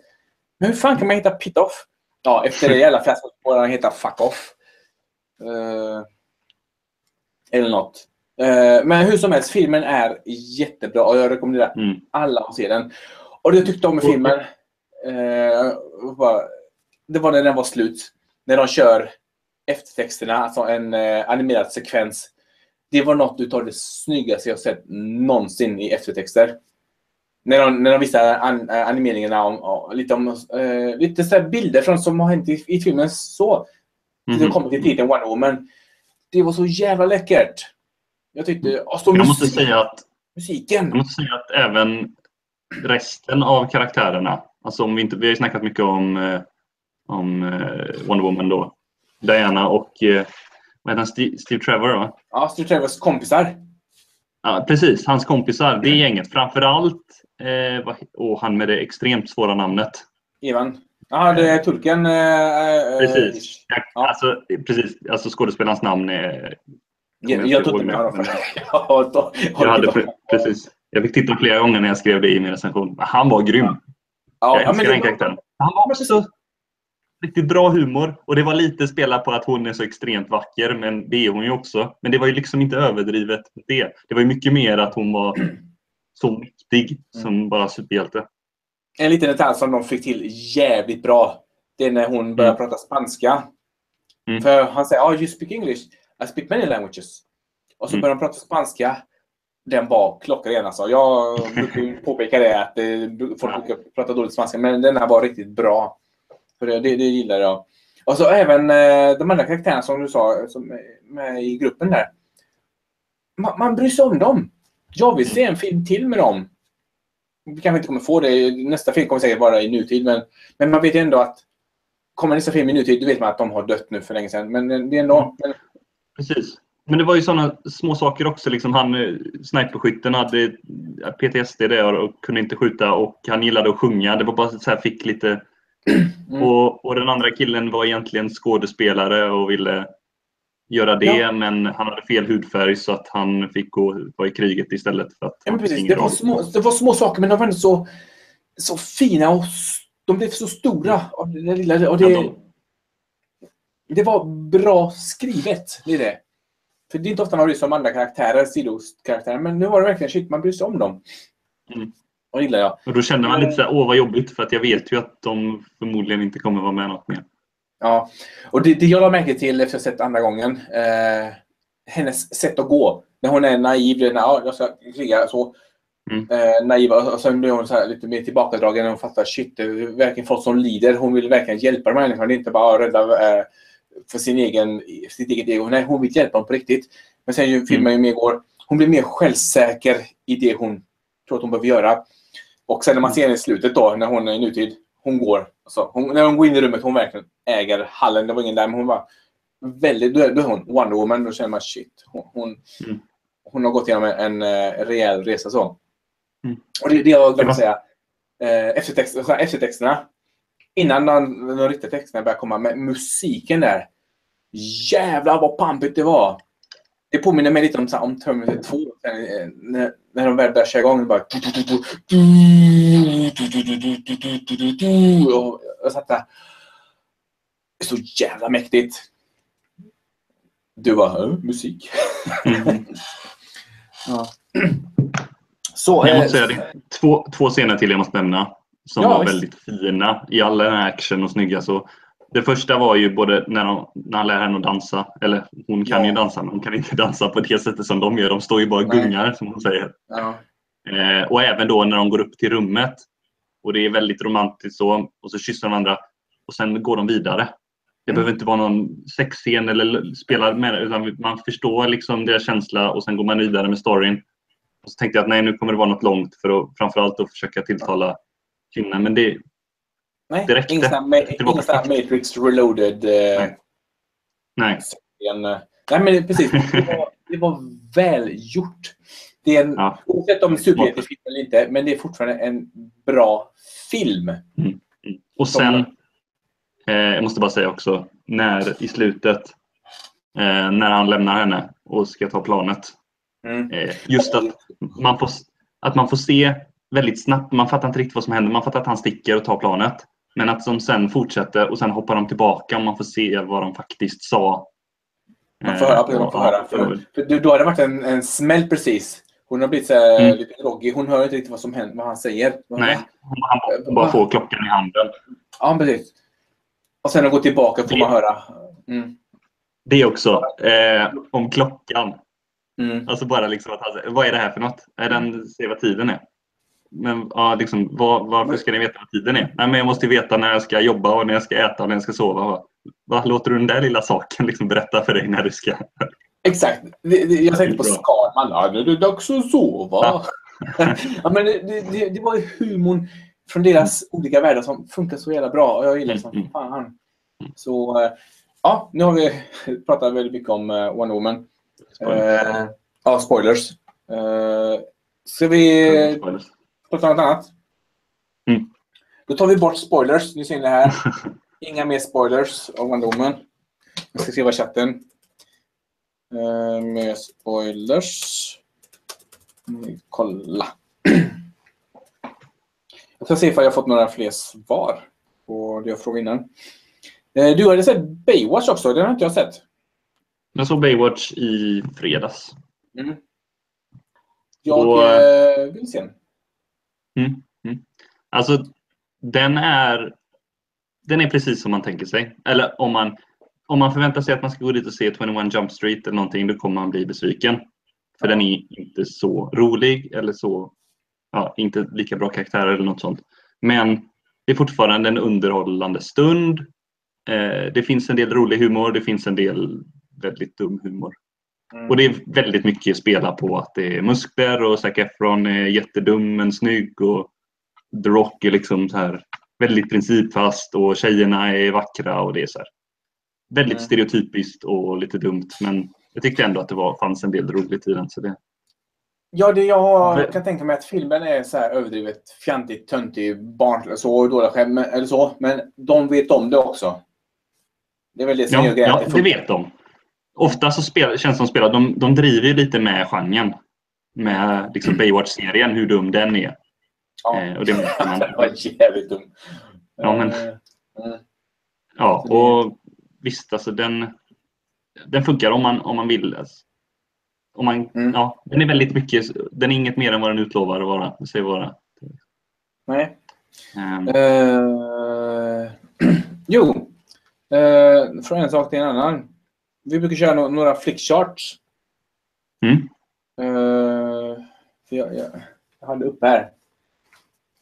Men hur fan kan man heta Pitoff? Ja, efter det jävla flasket får han heta Fuck Off. Uh, eller något. Uh, men hur som helst, filmen är jättebra och jag rekommenderar mm. alla att se den. Och det jag tyckte om med filmen, var, det var när den var slut. När de kör eftertexterna, alltså en eh, animerad sekvens. Det var något av det snyggaste jag sett någonsin i eftertexter. När de, när de visar an, eh, animeringarna om, om, lite om eh, lite så bilder från som har hänt i, i filmen så. Mm. Det kommer till titeln Wonder Woman. Det var så jävla läckert. Jag tyckte... Och så jag musik, måste säga att musiken. Jag måste säga att även resten av karaktärerna, alltså om vi inte, vi har ju snackat mycket om, eh, om eh, Wonder Woman då. Diana och vad heter han? Steve, Steve Trevor va? Ja, Steve Trevors kompisar. Ja, precis. Hans kompisar. Det gänget. Framförallt eh, och han med det extremt svåra namnet. Evan. Ja, det är turken. Eh, eh precis. Ja. Alltså, precis. Alltså skådespelarens namn är... Jag, jag tog inte med [laughs] jag hade precis. Jag fick titta flera gånger när jag skrev det i min recension. Han var grym. Ja, jag älskar den karaktären. Han var så riktigt bra humor. Och det var lite spelat på att hon är så extremt vacker, men det är hon ju också. Men det var ju liksom inte överdrivet det. Det var ju mycket mer att hon var [clears throat] så mäktig som mm. bara superhjälte. En liten detalj som de fick till jävligt bra. Det är när hon börjar mm. prata spanska. Mm. För han säger oh, you speak English. I speak many languages. Och så mm. börjar de prata spanska. Den var klockren alltså. Jag brukar påpeka det att folk brukar prata dåligt spanska. Men den här var riktigt bra. För det, det, det gillar jag. Och så även eh, de andra karaktärerna som du sa, som är med i gruppen där. Man, man bryr sig om dem. Jag vill se en film till med dem. Vi kanske inte kommer få det. Nästa film kommer säkert vara i nutid, men, men man vet ändå att kommer nästa film i nutid, då vet man att de har dött nu för länge sedan. Men det är ändå... Men... Precis. Men det var ju sådana små saker också. Liksom han, eh, sniperskytten hade PTSD där och kunde inte skjuta och han gillade att sjunga. Det var bara så här, fick lite... Mm. Och, och den andra killen var egentligen skådespelare och ville göra det ja. men han hade fel hudfärg så att han fick gå vara i kriget istället. För att ja, precis. Det, var små, det var små saker men de var ändå så, så fina och de blev så stora. Och det, och det, ja, de... det var bra skrivet. Det är det. För det är inte ofta man bryr sig om andra karaktärer, sidokaraktärer, men nu var det verkligen shit, man bryr sig om dem. Mm. Och gillar jag. Och då känner man lite så här, åh vad jobbigt, för att jag vet ju att de förmodligen inte kommer vara med något mer. Ja, och det, det jag lade märke till efter att sett andra gången, eh, hennes sätt att gå. När hon är naiv, när ja, jag ska kriga så. Mm. Eh, naiv och sen blir hon så lite mer tillbakadragen när hon fattar shit, det är verkligen folk som lider. Hon vill verkligen hjälpa de människorna, det är inte bara rädda eh, för sin egen, sitt eget ego. Nej, hon vill hjälpa dem på riktigt. Men sen ju filmen mm. ju mer går, hon blir mer självsäker i det hon tror att hon behöver göra. Och sen när man ser henne i slutet då, när hon är i nutid, hon går. Alltså, hon, när hon går in i rummet, hon verkligen äger hallen. Det var ingen där, men hon var väldigt... Då är, då är hon Wonder Woman. Då känner man shit. Hon, hon, mm. hon har gått igenom en, en, en rejäl resa så. Mm. Och det, det jag glömde säga. Eh, eftertext, eftertexterna. Innan de, de riktiga texterna börjar komma med musiken där. Jävlar vad pampigt det var. Det påminner mig lite om, om Terminator 2. När, när de väl börjar köra igång. Bara... Och jag satt där. Det är så jävla mäktigt. Du var musik. Mm. ja. Så, jag måste säga det. Två, två scener till jag måste nämna. Som ja, var visst. väldigt fina i all den här action och snygga. Så det första var ju både när, de, när han lär henne att dansa, eller hon kan ja. ju dansa men hon kan inte dansa på det sättet som de gör. De står ju bara och gungar som hon säger. Ja. Eh, och även då när de går upp till rummet och det är väldigt romantiskt så och så kysser de varandra och sen går de vidare. Det mm. behöver inte vara någon sexscen eller spela med utan man förstår liksom deras känsla och sen går man vidare med storyn. Och så tänkte jag att nej, nu kommer det vara något långt för att framförallt att försöka tilltala kvinnan. Men det, Nej, räckte. Ingen sån Matrix Reloaded. Eh, Nej. Nej. En, nej, men precis. Det var, det var välgjort. Det är en, ja. Oavsett om superhjältefilm eller inte, men det är fortfarande en bra film. Mm. Mm. Och sen, eh, jag måste bara säga också, när i slutet, eh, när han lämnar henne och ska ta planet. Mm. Eh, just att man, får, att man får se väldigt snabbt, man fattar inte riktigt vad som händer. Man fattar att han sticker och tar planet. Men att de sen fortsätter och sen hoppar de tillbaka och man får se vad de faktiskt sa. Man får höra. Man får höra. För, för då har det varit en, en smäll precis. Hon har blivit så mm. lite groggy. Hon hör inte riktigt vad som händer, vad han säger. Nej, hon bara får klockan i handen. Ja, precis. Och sen att gå tillbaka får man höra. Mm. Det också. Eh, om klockan. Mm. Alltså bara liksom att han vad är det här för något? Är den, se vad tiden är. Men ja, liksom, var, varför ska ni veta vad tiden är? Nej, men jag måste veta när jag ska jobba och när jag ska äta och när jag ska sova. Vad låter du den där lilla saken liksom berätta för dig när du ska... Exakt. Jag tänkte på Skalman. Ja, nu är det dags att sova. Ja. [laughs] ja, men det, det, det var humorn från deras olika världar som funkar så jävla bra. Och jag gillar det som mm. fan. Så ja, nu har vi [laughs] pratat väldigt mycket om uh, Wonder Woman. Spoilers. Uh, ja, spoilers. Uh, ska vi spoilers om något annat. Mm. Då tar vi bort spoilers. Ni ser det här. [laughs] Inga mer spoilers av Wonder Woman. Jag ska skriva i chatten. Uh, med spoilers. Kolla. [clears throat] Jag ska se ifall jag fått några fler svar på det jag frågade innan. Uh, du hade sett Baywatch också. Den har inte jag sett. Jag såg Baywatch i fredags. Mm. Jag och, uh, vill se den. Mm, mm. Alltså, den är, den är precis som man tänker sig. Eller om man, om man förväntar sig att man ska gå dit och se 21 Jump Street eller någonting, då kommer man bli besviken. För den är inte så rolig eller så, ja, inte lika bra karaktärer eller något sånt. Men det är fortfarande en underhållande stund. Eh, det finns en del rolig humor, det finns en del väldigt dum humor. Mm. Och det är väldigt mycket spela på att det är muskler och Zac Efron är jättedum men snygg och The Rock är liksom så här väldigt principfast och tjejerna är vackra och det är så här. Väldigt Mm. stereotypiskt och lite dumt men jag tyckte ändå att det var, fanns en del roligt i den. Så det, Ja, det jag kan tänka mig att filmen är så här överdrivet fjantig, töntig, barnslig, så dåliga skämt eller så. Men de vet om det också. Det är väl det som ja, gör grejen. ja, det vet de. Ofta så spel, känns det som spelare, de, de driver ju lite med genren. Med liksom Baywatch-serien, hur dum den är. Ja. Eh, och det måste man, Det var jävligt dumt. Ja, men- Eh, mm. Ja, och visst, alltså den, den funkar om man, om man vill. Alltså. Om man, Mm. ja, den är väldigt mycket, den är inget mer än vad den utlovar att vara. Säger vara. Nej. Ehm, Eh, [clears throat] jo. Uh, från en sak till en annan. Vi brukar köra no- några flickcharts. Mm. För jag, jag, jag hade upp här.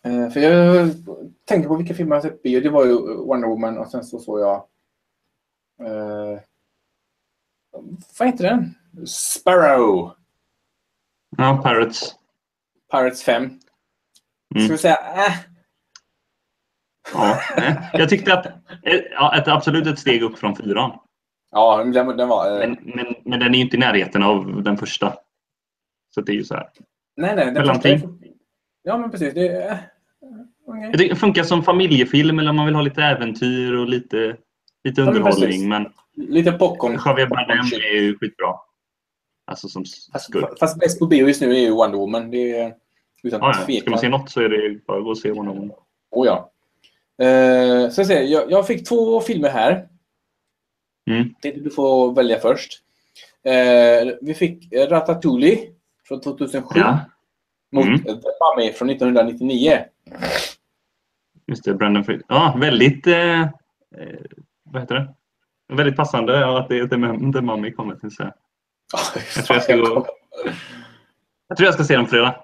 Eh, för jag tänkte på vilka filmer jag har sett bio. Det var ju Wonder Woman och sen så såg jag... Uh, vad heter den? Sparrow. ja, Parrots. Pirates 5. Mm. Ska vi säga äh, Ja. Jag tyckte att ett, absolut ett steg upp från fyran. Ja, den, den var... eh, Men, men, men den är ju inte i närheten av den första. Så det är ju så här. nej, nej. Den mellanting. första är- Ja, men precis. Det. Jag tycker det funkar som familjefilm eller om man vill ha lite äventyr och lite, lite men underhållning. precis. Men Lite popcorn. Javier Bardem är ju skitbra. Alltså som Fast, fast bäst på bio just nu är ju Wonder Woman. Det är utan Ja, ja. Ska man se något så är det bara att gå och se Wonder Woman. Oh, ja. Eh, så jag, säger, jag, jag fick två filmer här. Mm. Tänkte du får välja först. Eh, vi fick Ratatouille från 2007 Ja, mot Mm. Mummy från 1999. just det. Brandon Fraser. Ja, väldigt... Eh, eh, vad heter det? Väldigt passande att det är The Mum- The Mummy kommer till sig. Jag tror jag ska gå- Jag tror jag ska se den på fredag.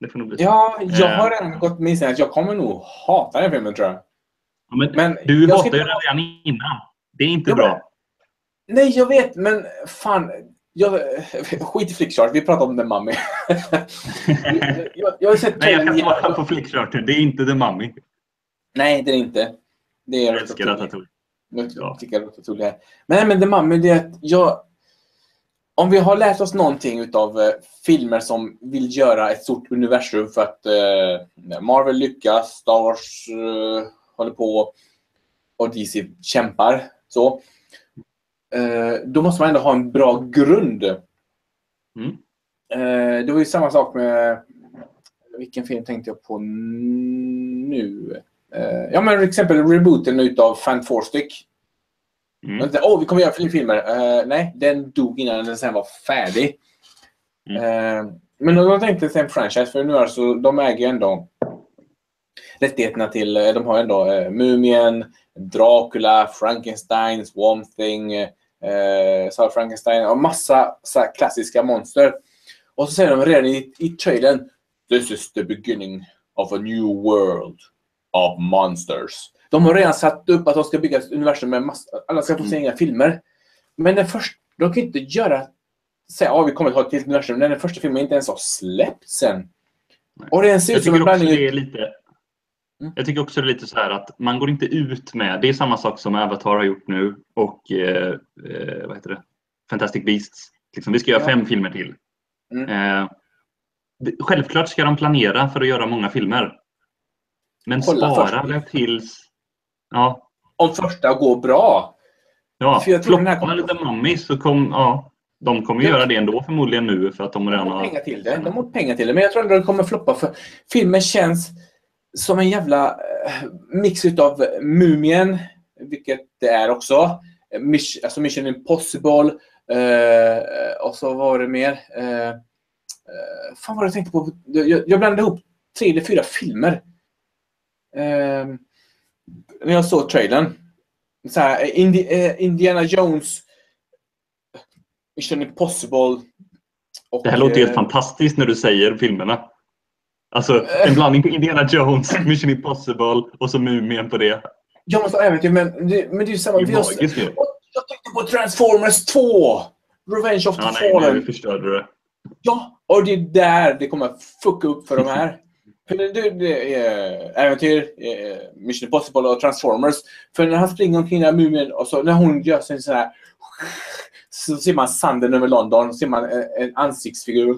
Det får nog bli så. Ja, jag Eh. har redan gått med att jag kommer nog hata den filmen tror jag. Ja, men Men du hatade ju den redan innan. Det är inte Ja, bra. Nej, jag vet, men fan. Jag, [laughs] skit i flickchart, vi pratar om The Mummy. [laughs] jag, jag har sett Nej, jag kan svara på flickcharter. Det är inte The Mummy. Nej, det är inte. Det är Jag älskar Ratatouille. Nu Ja. tycker jag Ratatouille här. Men nej, men The Mummy, det är att jag... Om vi har lärt oss någonting av eh, filmer som vill göra ett stort universum för att eh, Marvel lyckas, Star Wars eh, håller på och DC kämpar. Så. Eh, då måste man ändå ha en bra grund. Mm. Eh, det var ju samma sak med... Vilken film tänkte jag på nu? Eh, ja, men till exempel rebooten utav Fantastic. Mm. Åh, vi kommer göra fler filmer. Eh, nej, den dog innan den sen var färdig. Mm. Eh, men de tänkte sig en franchise, för nu alltså, de äger ju ändå rättigheterna till, de har ändå eh, Mumien, Dracula, Frankenstein, Swamp Thing, eh, Sarah Frankenstein och massa så klassiska monster. Och så säger de redan i, i trailern This is the beginning of a new world of monsters. De har redan satt upp att de ska bygga ett universum med massa, alla ska få sina egna filmer. Men den första, de kan inte göra, säga att vi kommer att ha ett till universum när den första filmen inte ens har släppts än. Och den ser ut som en blandning det är lite... Mm. Jag tycker också det är lite så här att man går inte ut med... Det är samma sak som Avatar har gjort nu och eh, eh, vad heter det? Fantastic Beasts. Liksom, vi ska göra Ja. fem filmer till. Mm. Eh, det- självklart ska de planera för att göra många filmer. Men Kolla spara det tills... Ja, om första går bra. ja. För jag tror den här Floppar kommer- lite Mummy så kom, ja, de kommer Jag- göra det ändå förmodligen nu för att de redan har har... pengar till det. De har pengar till det. Men jag tror ändå det kommer floppa för filmen känns som en jävla eh, mix utav Mumien, vilket det är också. Mission, alltså Mission Impossible. Eh, och så var det mer. Eh, eh, fan vad jag tänkte på. Jag, jag blandade ihop tre eller fyra filmer. Eh, när jag såg trailern. Så här, eh, Indi, eh, Indiana Jones. Mission Impossible. Och, Det här låter helt fantastiskt när du säger filmerna. Alltså en blandning på Indiana Jones, Mission Impossible och så Mumien på det. Jag måste äventyr, men det, men det är ju samma. Det är magiskt ju. Och jag tänkte på Transformers 2! Revenge of the Ja, nej, Fallen. nu förstörde du det. Ja, och det är där det kommer att fucka upp för de här. [laughs] För det, det, är äventyr, eh, Mission Impossible och Transformers. För när han springer omkring den här mumien och så när hon gör sin sån här... Så ser man sanden över London, så ser man en, en ansiktsfigur.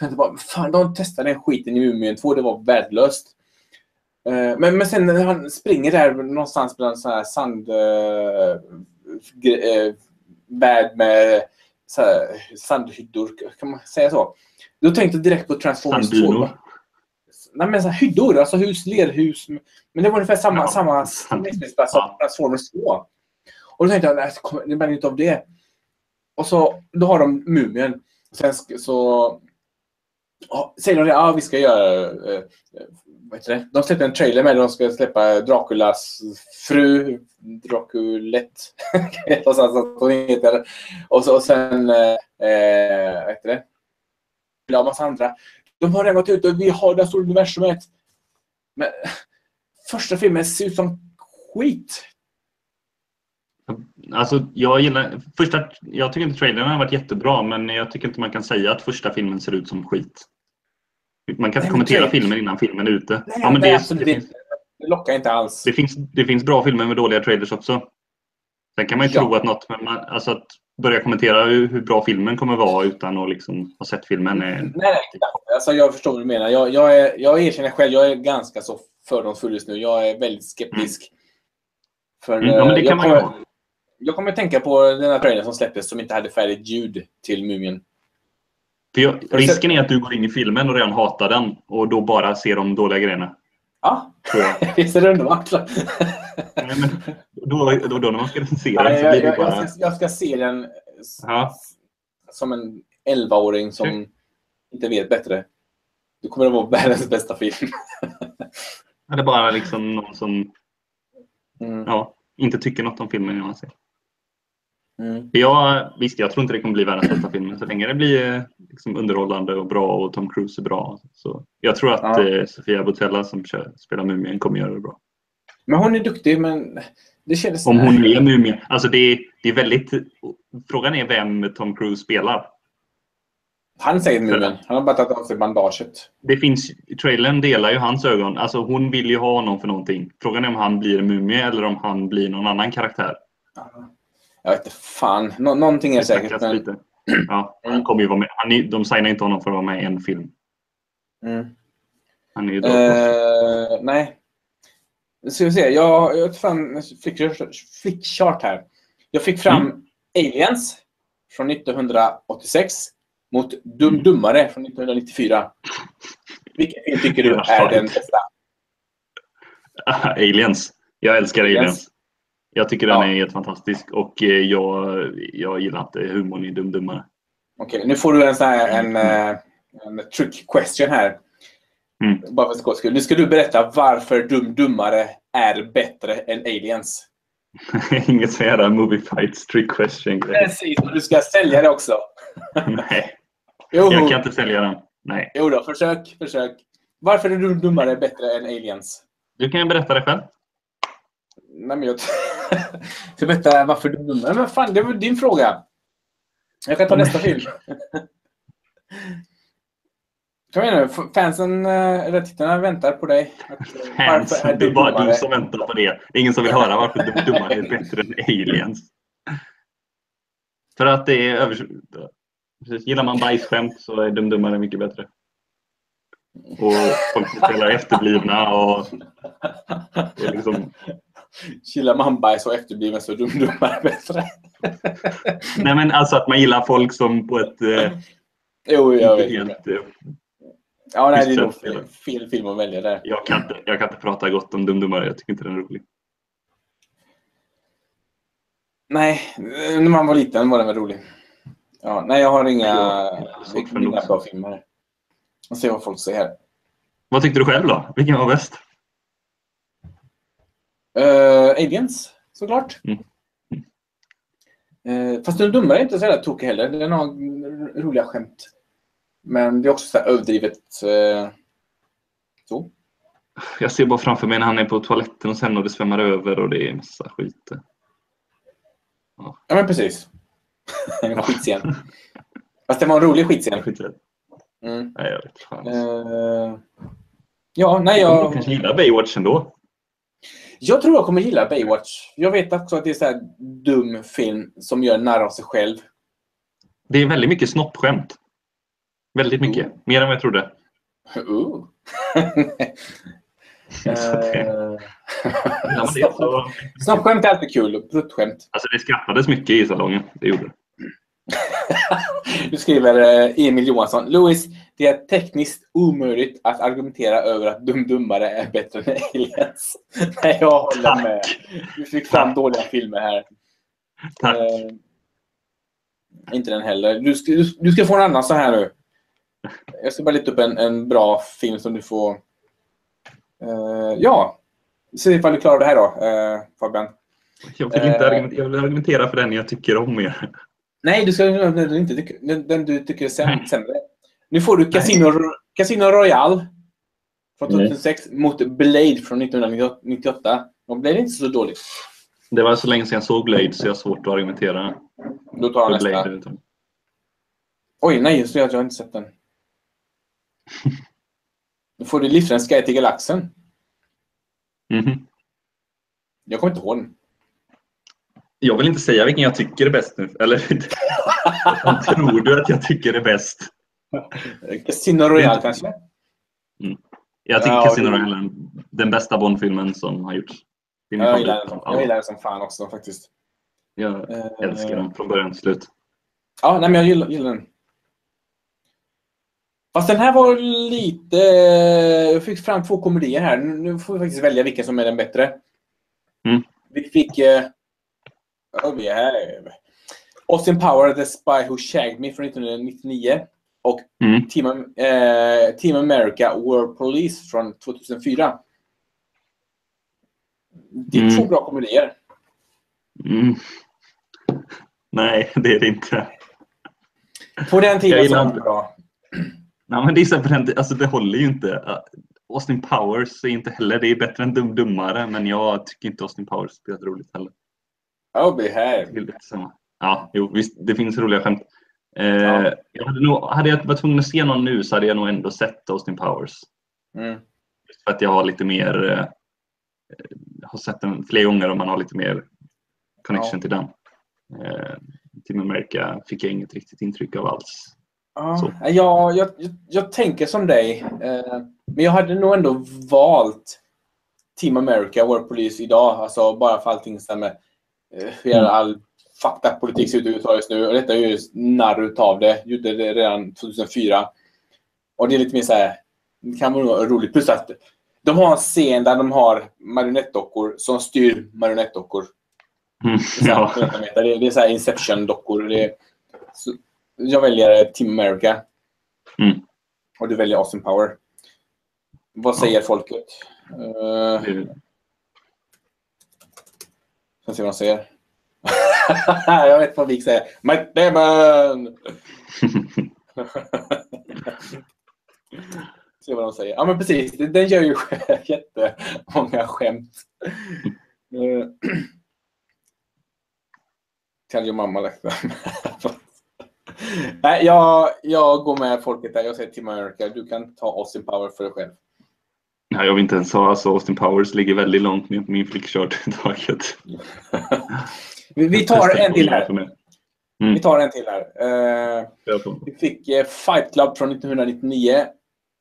Jag bara, fan de testade den skiten i Mumien 2, det var värdelöst. Eh, men, men sen när han springer där någonstans bland så här sand... Uh, uh, värld med så här, sandhyddor, kan man säga så? Då tänkte jag direkt på Transformers 2. Nej, men så här, hyddor, alltså hus, lerhus. Men det var ungefär samma, ja, samma som ja. Transformers 2. Och då tänkte jag, nej, det blir inte av det. Och så, då har de Mumien. Sen så säger de det, ja vi ska göra, eh, eh vad heter det? De släppte en trailer med de ska släppa Draculas fru, Draculette, [laughs] och, så, och, så, och sen, eh, eh vad heter det? Ja, massa andra. De har redan gått ut och vi har det stora universumet. Men första filmen ser ut som skit. Alltså, jag gillar... Första, jag tycker inte trailern har varit jättebra, men jag tycker inte man kan säga att första filmen ser ut som skit. Man kan inte kommentera nej. filmen innan filmen är ute. Nej, ja, men det, det, det, det lockar inte alls. Det finns, det finns bra filmer med dåliga trailers också. Sen kan man ju ja. tro att något, men man, alltså att börja kommentera hur, hur, bra filmen kommer vara utan att liksom ha sett filmen. Är... Nej, nej. Alltså, jag förstår vad du menar. Jag, jag, är, jag erkänner själv, jag är ganska så fördomsfull just nu. Jag är väldigt skeptisk. Mm. För, mm, ja, men det kan man kommer, jag kommer tänka på den här trailern som släpptes som inte hade färdigt ljud till Mumien. För jag, risken är att du går in i filmen och redan hatar den och då bara ser de dåliga grejerna. Ja, visst [laughs] är det underbart? då, då, då när man ska se den så blir det bara... Jag ska, jag ska se den ja. som en 11-åring som mm. inte vet bättre. Det kommer att vara [laughs] världens bästa film. det är bara liksom någon som mm. ja, inte tycker något om filmen innan man ser. Mm. Jag, visst, jag tror inte det kommer bli världens bästa film, men så länge det blir liksom underhållande och bra och Tom Cruise är bra. Så jag tror att ja. eh, Sofia Botella som kör, spelar Mumien kommer göra det bra. Men hon är duktig, men det känns... Om hon är Mumien. Alltså det, det är väldigt... Frågan är vem Tom Cruise spelar. Han säger Mumien. Han har bara tagit av sig bandaget. Det finns, trailern delar ju hans ögon. Alltså hon vill ju ha honom för någonting. Frågan är om han blir en mumie eller om han blir någon annan karaktär. Ja. Jag vet inte fan. Nå någonting är säkert. Men... Lite. Ja, han kommer ju vara med. Han är, de signar inte honom för att vara med i en film. Mm. Han är ju uh, Nej. Nu ska vi se. Jag, jag fram flickchart här. Jag fick fram mm. Aliens från 1986 mot Dum mm. Dummare från 1994. Vilken tycker du [laughs] är den bästa? [laughs] Aliens. Jag älskar Aliens. Aliens. Jag tycker den ja. är helt fantastisk och eh, jag, jag gillar inte humorn i Dumdummare. Okej, okay, nu får du en, sån här, en, mm. en trick question här. Mm. Bara för skojs skull. Nu ska du berätta varför Dumdummare är bättre än Aliens. [laughs] Inget så jävla movie fights trick question. Precis, och du ska sälja det också. [laughs] Nej, [laughs] jo. jag kan inte sälja den. Nej. Jo då, försök, försök. Varför är Dumdummare bättre än Aliens? Du kan ju berätta det själv. Nej, men jag [laughs] ska berätta varför du undrar. Men fan, det var din fråga. Jag kan ta nästa film. Kom igen nu. Fansen, eh, eller tittarna, väntar på dig. Eh, Fans, det är bara du som väntar på det. Det är ingen som vill höra varför dummare är bättre än aliens. För att det är övers... Gillar man bajsskämt så är Dum Dummare mycket bättre. Och folk spelar efterblivna och... Det är liksom Gillar man bajs och efterbliven så dum dummare bättre. Nej men alltså att man gillar folk som på ett... Eh, jo, jag vet. Helt, eh, ja, nej, det är nog fel, fel, film att välja där. Jag kan, inte, jag kan inte prata gott om dumdummare. Jag tycker inte den är rolig. Nej, när man var liten var den väl rolig. Ja, nej, jag har inga, jag inga bra filmer. Jag ser vad folk säger. Vad tyckte du själv då? Vilken var bäst? Uh, Aliens, såklart. Mm. Uh, fast den dummare är inte så jävla tokig heller. Den har roliga skämt. Men det är också så överdrivet uh, så. Jag ser bara framför mig när han är på toaletten och sen och det svämmar över och det är massa skit. Ja, ja men precis. [laughs] en skitscen. Fast det var en rolig skitscen. Mm. Nej, jag vet fan. Uh, Ja, nej, Jag jag, kanske gillar Baywatch ändå. Jag tror jag kommer gilla Baywatch. Jag vet också att det är så här dum film som gör narr av sig själv. Det är väldigt mycket snoppskämt. Väldigt mycket. Mm. Mer än vad jag trodde. [laughs] Så, Snoppskämt är alltid kul. och Pruttskämt. alltså det skrattades mycket i salongen. Det gjorde Du skriver eh, Emil Johansson. Louis, det är tekniskt omöjligt att argumentera över att Dum Dummare är bättre än Aliens. [laughs] Nej, jag håller med. Du fick fram dåliga filmer här. Tack. Eh, inte den heller. Du ska, du, du ska få en annan så här nu. Jag ska bara leta upp en, en bra film som du får... Eh, ja, se ifall du klarar det här då, eh, Fabian. Jag vill, inte eh, argumentera, jag vill argumentera för den jag tycker om mer. Nej, du ska den du inte tycker, den, den du tycker är säm, sämre. Nu får du Casino, Casino Royale från Nej. 2006 mot Blade från 1998. Och Blade är inte så dåligt. Det var så länge sedan jag såg Blade så jag har svårt att argumentera Då tar jag nästa. Blade. Oj, nej, just det. Jag har inte sett den. Då [laughs] får du Livsens Guide till Galaxen. Mhm. Jag kommer inte ihåg den. Jag vill inte säga vilken jag tycker är bäst nu. Eller vad [laughs] tror du att jag tycker är bäst? Casino Royale kanske? Jag tycker Ja, Casino Royale är den bästa Bondfilmen som har gjorts. Jag gillar, den, jag gillar den som fan också faktiskt. Jag Eh, älskar den från början till slut. Ja, nej, men jag gillar, gillar den. Fast den här var lite... Jag fick fram två komedier här. Nu nu får vi faktiskt välja vilken som är den bättre. Mm. Vi fick... Eh, vi här? Austin Power, The Spy Who Shagged Me från 1999. Och Mm. Team, eh, Team America World Police från 2004. Det är Mm. två bra komedier. Mm. Nej, det är det inte. På den tiden så var det bra. [clears throat] Nej, men det, är så på den, alltså, det håller ju inte. Uh, Austin Powers är inte heller, det är bättre än Dum Dummare, men jag tycker inte Austin Powers spelar roligt heller. I'll be here. Ja, jo, visst, det finns roliga skämt. Eh, Ja. jag hade, nog, hade jag varit tvungen att se någon nu så hade jag nog ändå sett Austin Powers. Mm. Just för att jag har lite mer, eh, har sett den fler gånger och man har lite mer connection Ja. till den. Eh, Team America fick jag inget riktigt intryck av alls. Ja, Så. jag, jag, jag, tänker som dig. Eh, men jag hade nog ändå valt Team America, World Police idag. Alltså bara för allting eh, hur Mm. all fucked up politik ser ut i USA just nu. Och detta är ju narr utav det. Gjorde det redan 2004. Och det är lite mer så här. Det kan vara roligt. Plus att de har en scen där de har marionettdockor som styr marionettdockor. Mm, ja. Det är, det är så här Inception-dockor. Jag väljer Team America. Mm. Och du väljer Austin Power. Vad säger folket? Uh, Det- ska se vad de säger. [laughs] jag vet vad Vik säger. Mike Damon! [laughs] se vad de säger. Ja men precis, Den- gör ju [laughs] jättemånga skämt. Uh, [clears throat] Tell your mamma that. Nej, jag, jag går med folket där. Jag säger Team America. Du kan ta Austin Power för dig själv. Nej, jag vill inte ens ha alltså Austin Powers ligger väldigt långt ner på min flickchart-taget. [laughs] vi, vi tar en till här. Mm. Vi tar en till här. Eh, vi fick eh, Fight Club från 1999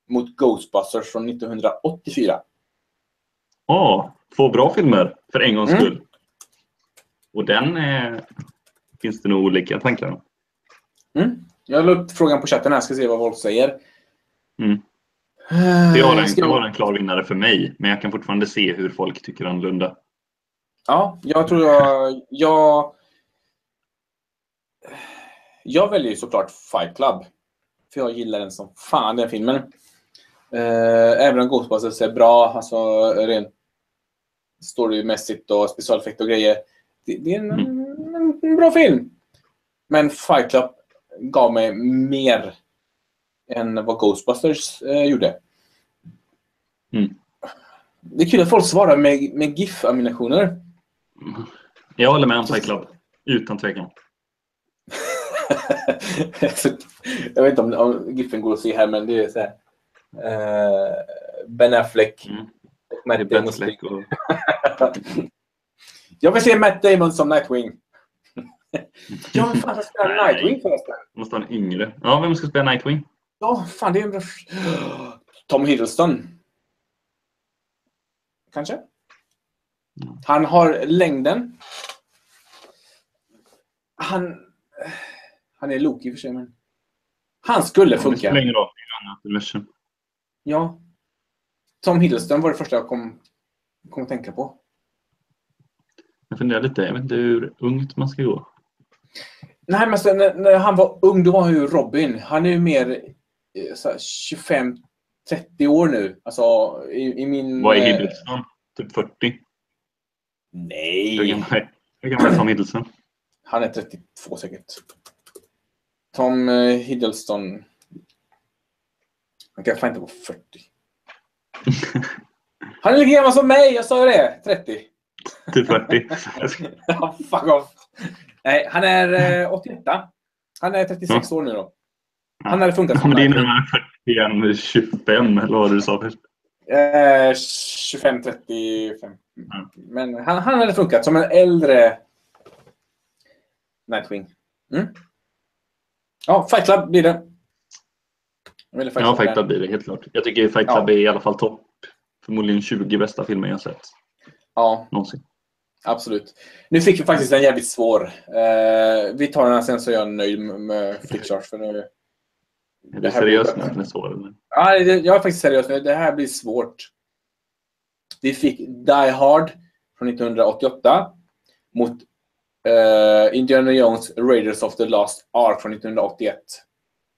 mot Ghostbusters från 1984. Ja, två bra filmer för en gångs Mm. skull. Och den eh, finns det nog olika tankar om. Mm. Jag la upp frågan på chatten här. Ska se vad folk säger. Mm. Eh, Det var en, det var en klar vinnare för mig, men jag kan fortfarande se hur folk tycker annorlunda. Ja, jag tror jag... Jag, jag väljer ju såklart Fight Club. För jag gillar den som fan, den filmen. Eh, även om Ghostbusters är bra, alltså rent storymässigt och specialeffekter och grejer. Det, det är en, en, en bra film. Men Fight Club gav mig mer än vad Ghostbusters eh, gjorde. Mm. Det är kul att folk svarar med, med GIF-animationer. Jag håller med om Fight Club. Utan tvekan. [laughs] jag vet inte om, om GIFen går att se här, men det är så här. Eh, Ben Affleck. Mm. Matt Damon. Och... [laughs] Jag vill se Matt Damon som Nightwing. [laughs] ja, men fan, spelar Nej. Nightwing förresten. Måste ha en yngre. Ja, vem ska spela Nightwing? Ja, fan det är en bra... Tom Hiddleston. Kanske? Han har längden. Han... Han är Loki i och för sig, men... Han skulle funka. spelar ingen roll. Det är ett annat universum. Ja. Tom Hiddleston var det första jag kom, kom att tänka på. Jag funderar lite. Jag vet inte hur ungt man ska gå. Nej, men sen, när, när han var ung, då var han ju Robin. Han är ju mer 25-30 år nu. Alltså, i, i min... Vad är eh, Hiddleston? Typ 40? Hur Nej! hur gammal är Tom Hiddleston? Han är 32 säkert. Tom eh, Hiddleston. Han kan fan inte vara 40. [laughs] Han är lika gammal som mig, jag sa ju det. 30. Typ 40? [laughs] Ja, Fuck off. Nej, han är eh, 88. Han är 36 år nu då. Han hade funkat Ja, som men det är Nightwing. närmare 40 än 25 eller vad du sa först. Eh, 25, 35. Mm. Men han, han hade funkat som en äldre Nightwing. Mm. Ja, Fight Club blir det. Ville Ja, Fight Club blir det helt klart. Jag tycker Fight Club Ja. är i alla fall topp. Förmodligen 20 bästa filmer jag sett Ja, någonsin. absolut. Nu fick vi faktiskt en jävligt svår. Eh, vi tar den här sen så är jag nöjd med, med Flickcharge. För nu, Är du seriös svår? eller? Ja, jag är faktiskt seriös nu. Det här blir svårt. Vi fick Die Hard från 1988 mot eh, Indiana Jones Raiders of the Lost Ark från 1981.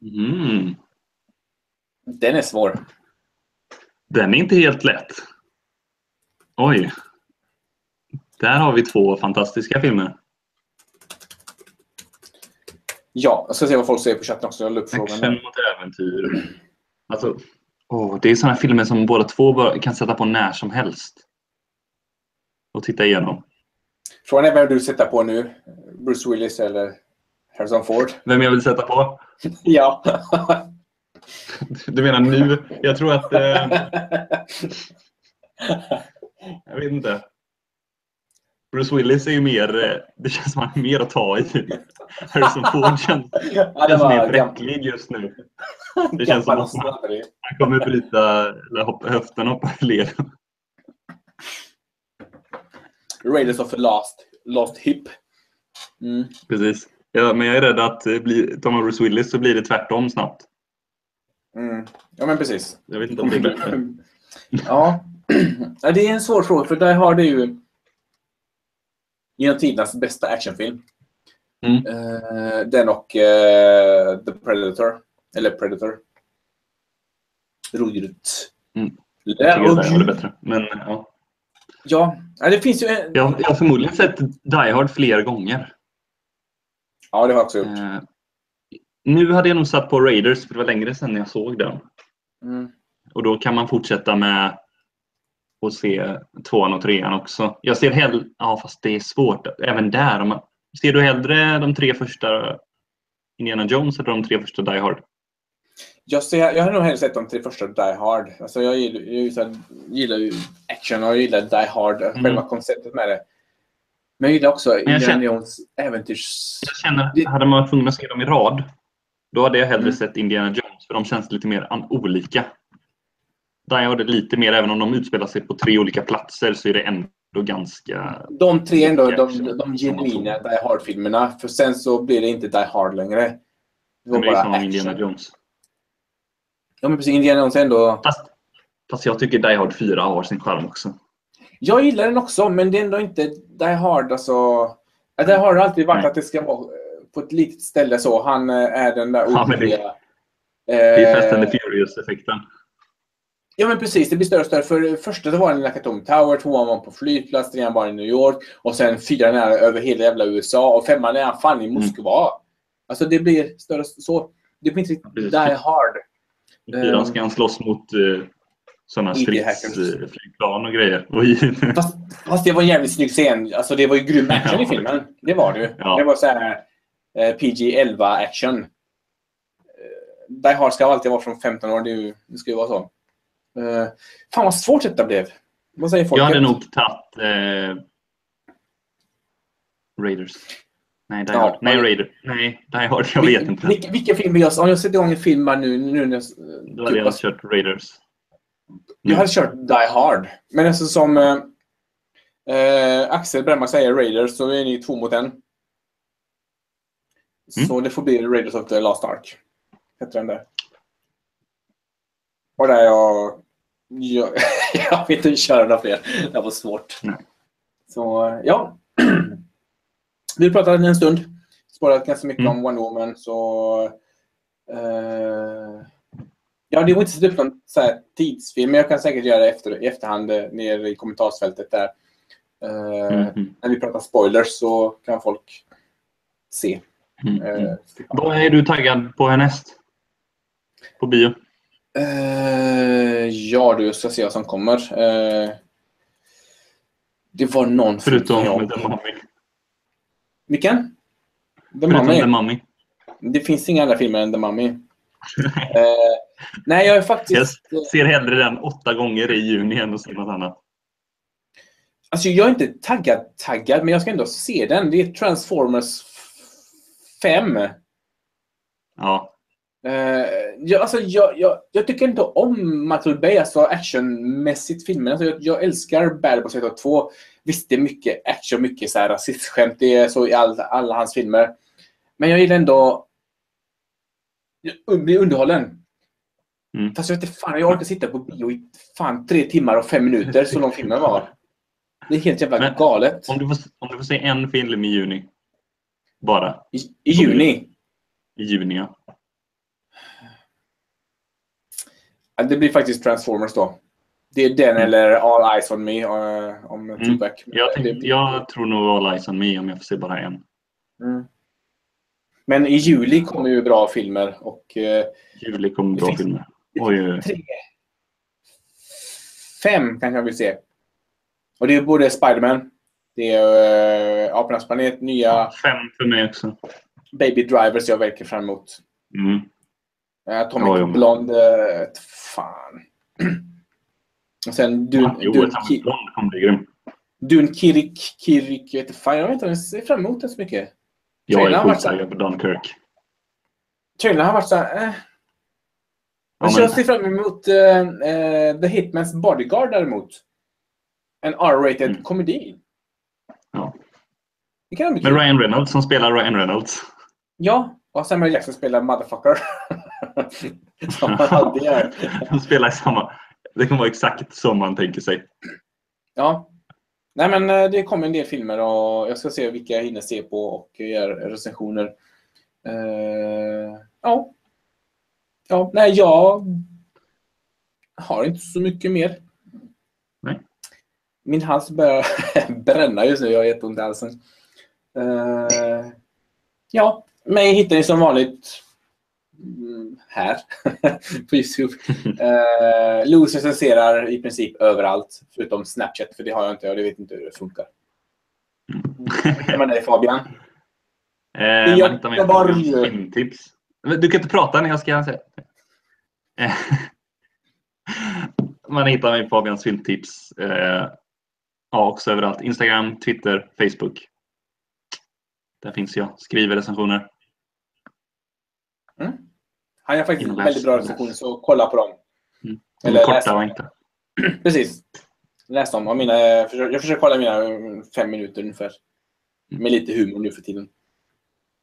Mm. Den är svår. Den är inte helt lätt. Oj. Där har vi två fantastiska filmer. Ja, jag ska se vad folk säger på chatten också. Jag la upp frågan. Action mot äventyr. Alltså, åh, det är sådana filmer som båda två kan sätta på när som helst. Och titta igenom. Frågan är vem du sätter på nu. Bruce Willis eller Harrison Ford? Vem jag vill sätta på? [laughs] ja. [laughs] Du menar nu? Jag tror att... Eh, [laughs] jag vet inte. Bruce Willis är ju mer... eh, Det känns som han är mer att ta i. Harrison Ford känns, [laughs] ja, känns mer bräcklig just nu. Det känns som att och han kommer bryta eller hoppa, höften hoppa i led. Raiders of the Lost, Lost Hip. Mm. Precis. Ja, men jag är rädd att eh, tar man Bruce Willis så blir det tvärtom snabbt. Mm. Ja, men precis. Jag vet inte om det är bättre. [laughs] [clears throat] ja. det är en svår fråga för Die Hard är ju genom tidernas bästa actionfilm. Mm. Eh, den och eh, The Predator. Eller Predator. Rodjuret. Mm. Ja, Jag att det bättre. Men, ja. ja, ja, det finns ju en... jag, jag har förmodligen sett Die Hard fler gånger. Ja, det har jag också gjort. Eh, nu hade jag nog satt på Raiders för det var längre sedan jag såg den. Mm. Och då kan man fortsätta med att se tvåan och trean också. Jag ser hellre... Ja, fast det är svårt. Även där. Man, ser du hellre de tre första Indiana Jones eller de tre första Die Hard? Jag, ser, jag har nog hellre sett de tre första Die Hard. Alltså jag gillar, jag gillar, ju action och jag gillar Die Hard, Mm. själva konceptet med det. Men jag gillar också Indiana känner- Jones äventyrs... Jag känner att hade man varit tvungen att se dem i rad, då hade jag hellre Mm. sett Indiana Jones, för de känns lite mer olika. Die Hard är lite mer, även om de utspelar sig på tre olika platser, så är det ändå ganska... De tre ändå, de, de genuina Die Hard-filmerna. För sen så blir det inte Die Hard längre. Det var Det är bara som action. Indiana Jones. Ja, men precis. Indiana Jones ändå... Fast, fast jag tycker Die Hard 4 har sin charm också. Jag gillar den också, men det är ändå inte Die Hard. Alltså... Ja, Hard har alltid varit Nej. att det ska vara eh, på ett litet ställe så. Han eh, är den där Ja, men det-. Det är Fast and eh, the Furious-effekten. Ja men precis, det blir större och större. För första det var den i Nakatomi Tower, tvåan var på flygplats, trean var i New York och sen fyran är över hela jävla USA och femman är fan i Mm. Moskva. Alltså det blir större så. Det blir inte riktigt. Die Hard. Fyran ska han slåss mot uh, sådana IT-hackers. stridsflygplan och grejer. Och [laughs] i, Fast, fast det var en jävligt snygg scen. Alltså det var ju grym action i filmen. Det var det ju. Ja. Det var så här eh, PG-11 action. Eh, Die Hard ska alltid vara från 15 år. Det, ju, det ska ju vara så. Uh, fan vad svårt detta blev. Vad säger folket? Jag hade nog tagit eh, Raiders. Nej, Die Ja, Hard. Nej. Raider. Nej, Die Hard. Jag vet inte. Vil, vilken film vill jag... Om jag sätter igång en film här nu... nu när jag, Då hade jag kört Raiders. jag hade kört Die Hard. Men eftersom eh, eh, Axel Bremmark säger Raiders så är ni två mot en. Så det får bli Raiders of the Last Ark. Heter den där. Och där jag... Jag, [laughs] jag vet inte köra några fler. Det var svårt. Nej. Så ja. [clears throat] Vi pratat en stund. Spårat ganska mycket Mm. om Wonder Woman. Så... Eh, ja, det var inte så upp någon så här tidsfilm. Men jag kan säkert göra det efter, i efterhand eh, nere i kommentarsfältet där. Eh, Mhm. När vi pratar spoilers så kan folk se. Mm. Eh, Vad är du taggad på härnäst? På bio? Eh, ja du, jag ska se vad som kommer. Eh, det var någon Förutom jag... The Mummy. Vilken? The Förutom Mummy. The Mummy. Det finns inga andra filmer än The Mummy. [laughs] Eh, nej, jag är Jag faktiskt... ser hellre den åtta gånger i juni än att se något annat. Alltså jag är inte taggad, taggad, men jag ska ändå se den. Det är Transformers 5. Ja. Uh, jag, alltså, jag, jag, jag tycker inte om Michael Bay, alltså actionmässigt filmen. Alltså, jag, jag älskar Bad Boys 1 och 2. Visst, det är mycket action, mycket så här rasistskämt. Det är så i all, alla hans filmer. Men jag gillar ändå... Jag blir underhållen. Mm. Fast jag vet inte fan, jag orkar sitta på bio i fan tre timmar och fem minuter, så lång filmen var. Det är helt jävla Men- galet. Om du, får, om du får se en film i juni. Bara. I, I juni. I juni, ja. Ja, Det blir faktiskt Transformers då. Det är den Mm. eller All Eyes On Me uh, om Tupac. Jag, tänkte, jag tror nog All Eyes on Me om jag får se bara en. Mm. Men i juli kommer ju bra filmer och eh, Juli kommer bra filmer. Oj. tre, fem kanske jag vill se. Och det är både Spiderman, det är uh, Apornas planet, nya Fem för mig också. Baby Drivers jag verkar fram emot. Mm. Uh, Atomic Ja, jag med. Blonde, uh, fan. Och sen Dune, Jo, Atomic Ki- kommer bli grym. Dune Kirik, Kirik, jag vet fan, jag vet inte, jag ser fram emot den så mycket. Jag är skittaggad på Dunkirk. Trailern har varit så här, eh. Ja, Men jag ser fram emot eh, eh, The Hitman's Bodyguard däremot. En R-rated Mm. komedi. Ja. Med. Ryan Reynolds som spelar Ryan Reynolds. Ja, och Samuel Jackson spelar Motherfucker. [laughs] Som han alltid gör. [laughs] De spelar i samma... Det kommer vara exakt som man tänker sig. Ja. Nej men eh, det kommer en del filmer och jag ska se vilka jag hinner se på och göra recensioner. Eh, ja. Ja, nej jag har inte så mycket mer. Nej. Min hals börjar [laughs] bränna just nu. Jag har jätteont i halsen. Eh, ja, mig hittar ni som vanligt här [laughs] på Youtube. Uh, Louis recenserar i princip överallt förutom Snapchat för det har jag inte och det vet inte hur det funkar. Hittar man dig Fabian? Eh, I Göteborg. Filmtips. Du kan inte prata när jag ska säga. Eh, [laughs] Man hittar mig på Fabians filmtips. Eh, ja, också överallt. Instagram, Twitter, Facebook. Där finns jag. Skriver recensioner. Han gör faktiskt Inläs, väldigt bra recensioner så kolla på dem. Mm. Eller korta och inte. [clears throat] Precis. Läs dem. Mina, jag, försöker, jag försöker kolla mina eh, fem minuter ungefär. Med lite humor nu för tiden.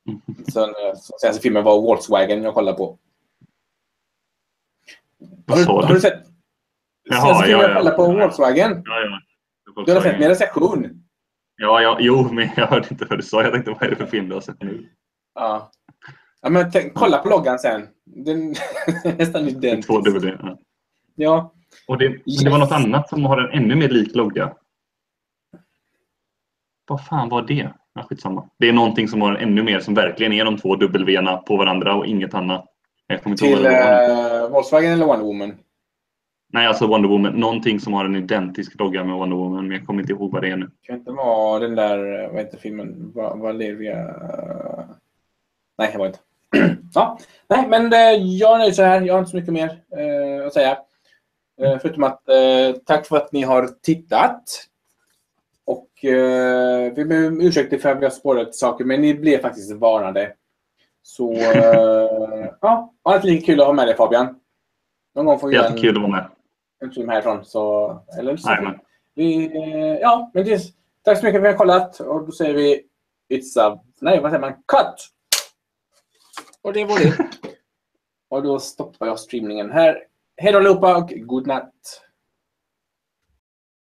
Mm. [laughs] Sen, eh, senaste filmen var Volkswagen jag kollade på. Har du, har du sett? Jaha, Senaste filmen ja, jag kollade på Volkswagen. Ja, ja. Du har sett min recension. Ja, ja, jo, men [laughs] jag hörde inte vad du sa. Jag tänkte, vad är det för film du har sett nu? Ja. Ja men tänk, kolla på loggan sen. Den [laughs] är nästan Det identisk. två DVD. Ja. Ja. Och det, men det var något annat som har en ännu mer lik logga. Vad fan var det? Ja, skitsamma. Det är någonting som har en ännu mer som verkligen är de två W på varandra och inget annat. Till det uh, Volkswagen eller Wonder Woman? Nej, alltså Wonder Woman. Någonting som har en identisk logga med Wonder Woman, men jag kommer inte ihåg vad det är nu. Kan inte vara den där, eh, vad heter filmen? Va- Valeria... Nej, det var inte. [clears throat] ja. Nej, men eh, jag är nöjd så här. Jag har inte så mycket mer eh, att säga. Eh, förutom att eh, tack för att ni har tittat. Och eh, vi ber om ursäkt för att vi har spårat saker, men ni blev faktiskt varnade. Så eh, [laughs] ja, alltid lika kul att ha med dig Fabian. Någon gång får vi Jättekul att vara med. en film härifrån. Så, eller så. Jajamän. Vi, ja, men det, tack så mycket för att ni har kollat. Och då säger vi It's a... Nej, vad säger man? Cut! Och det var det. [laughs] och då stoppar jag streamningen här. Hej då allihopa och god natt.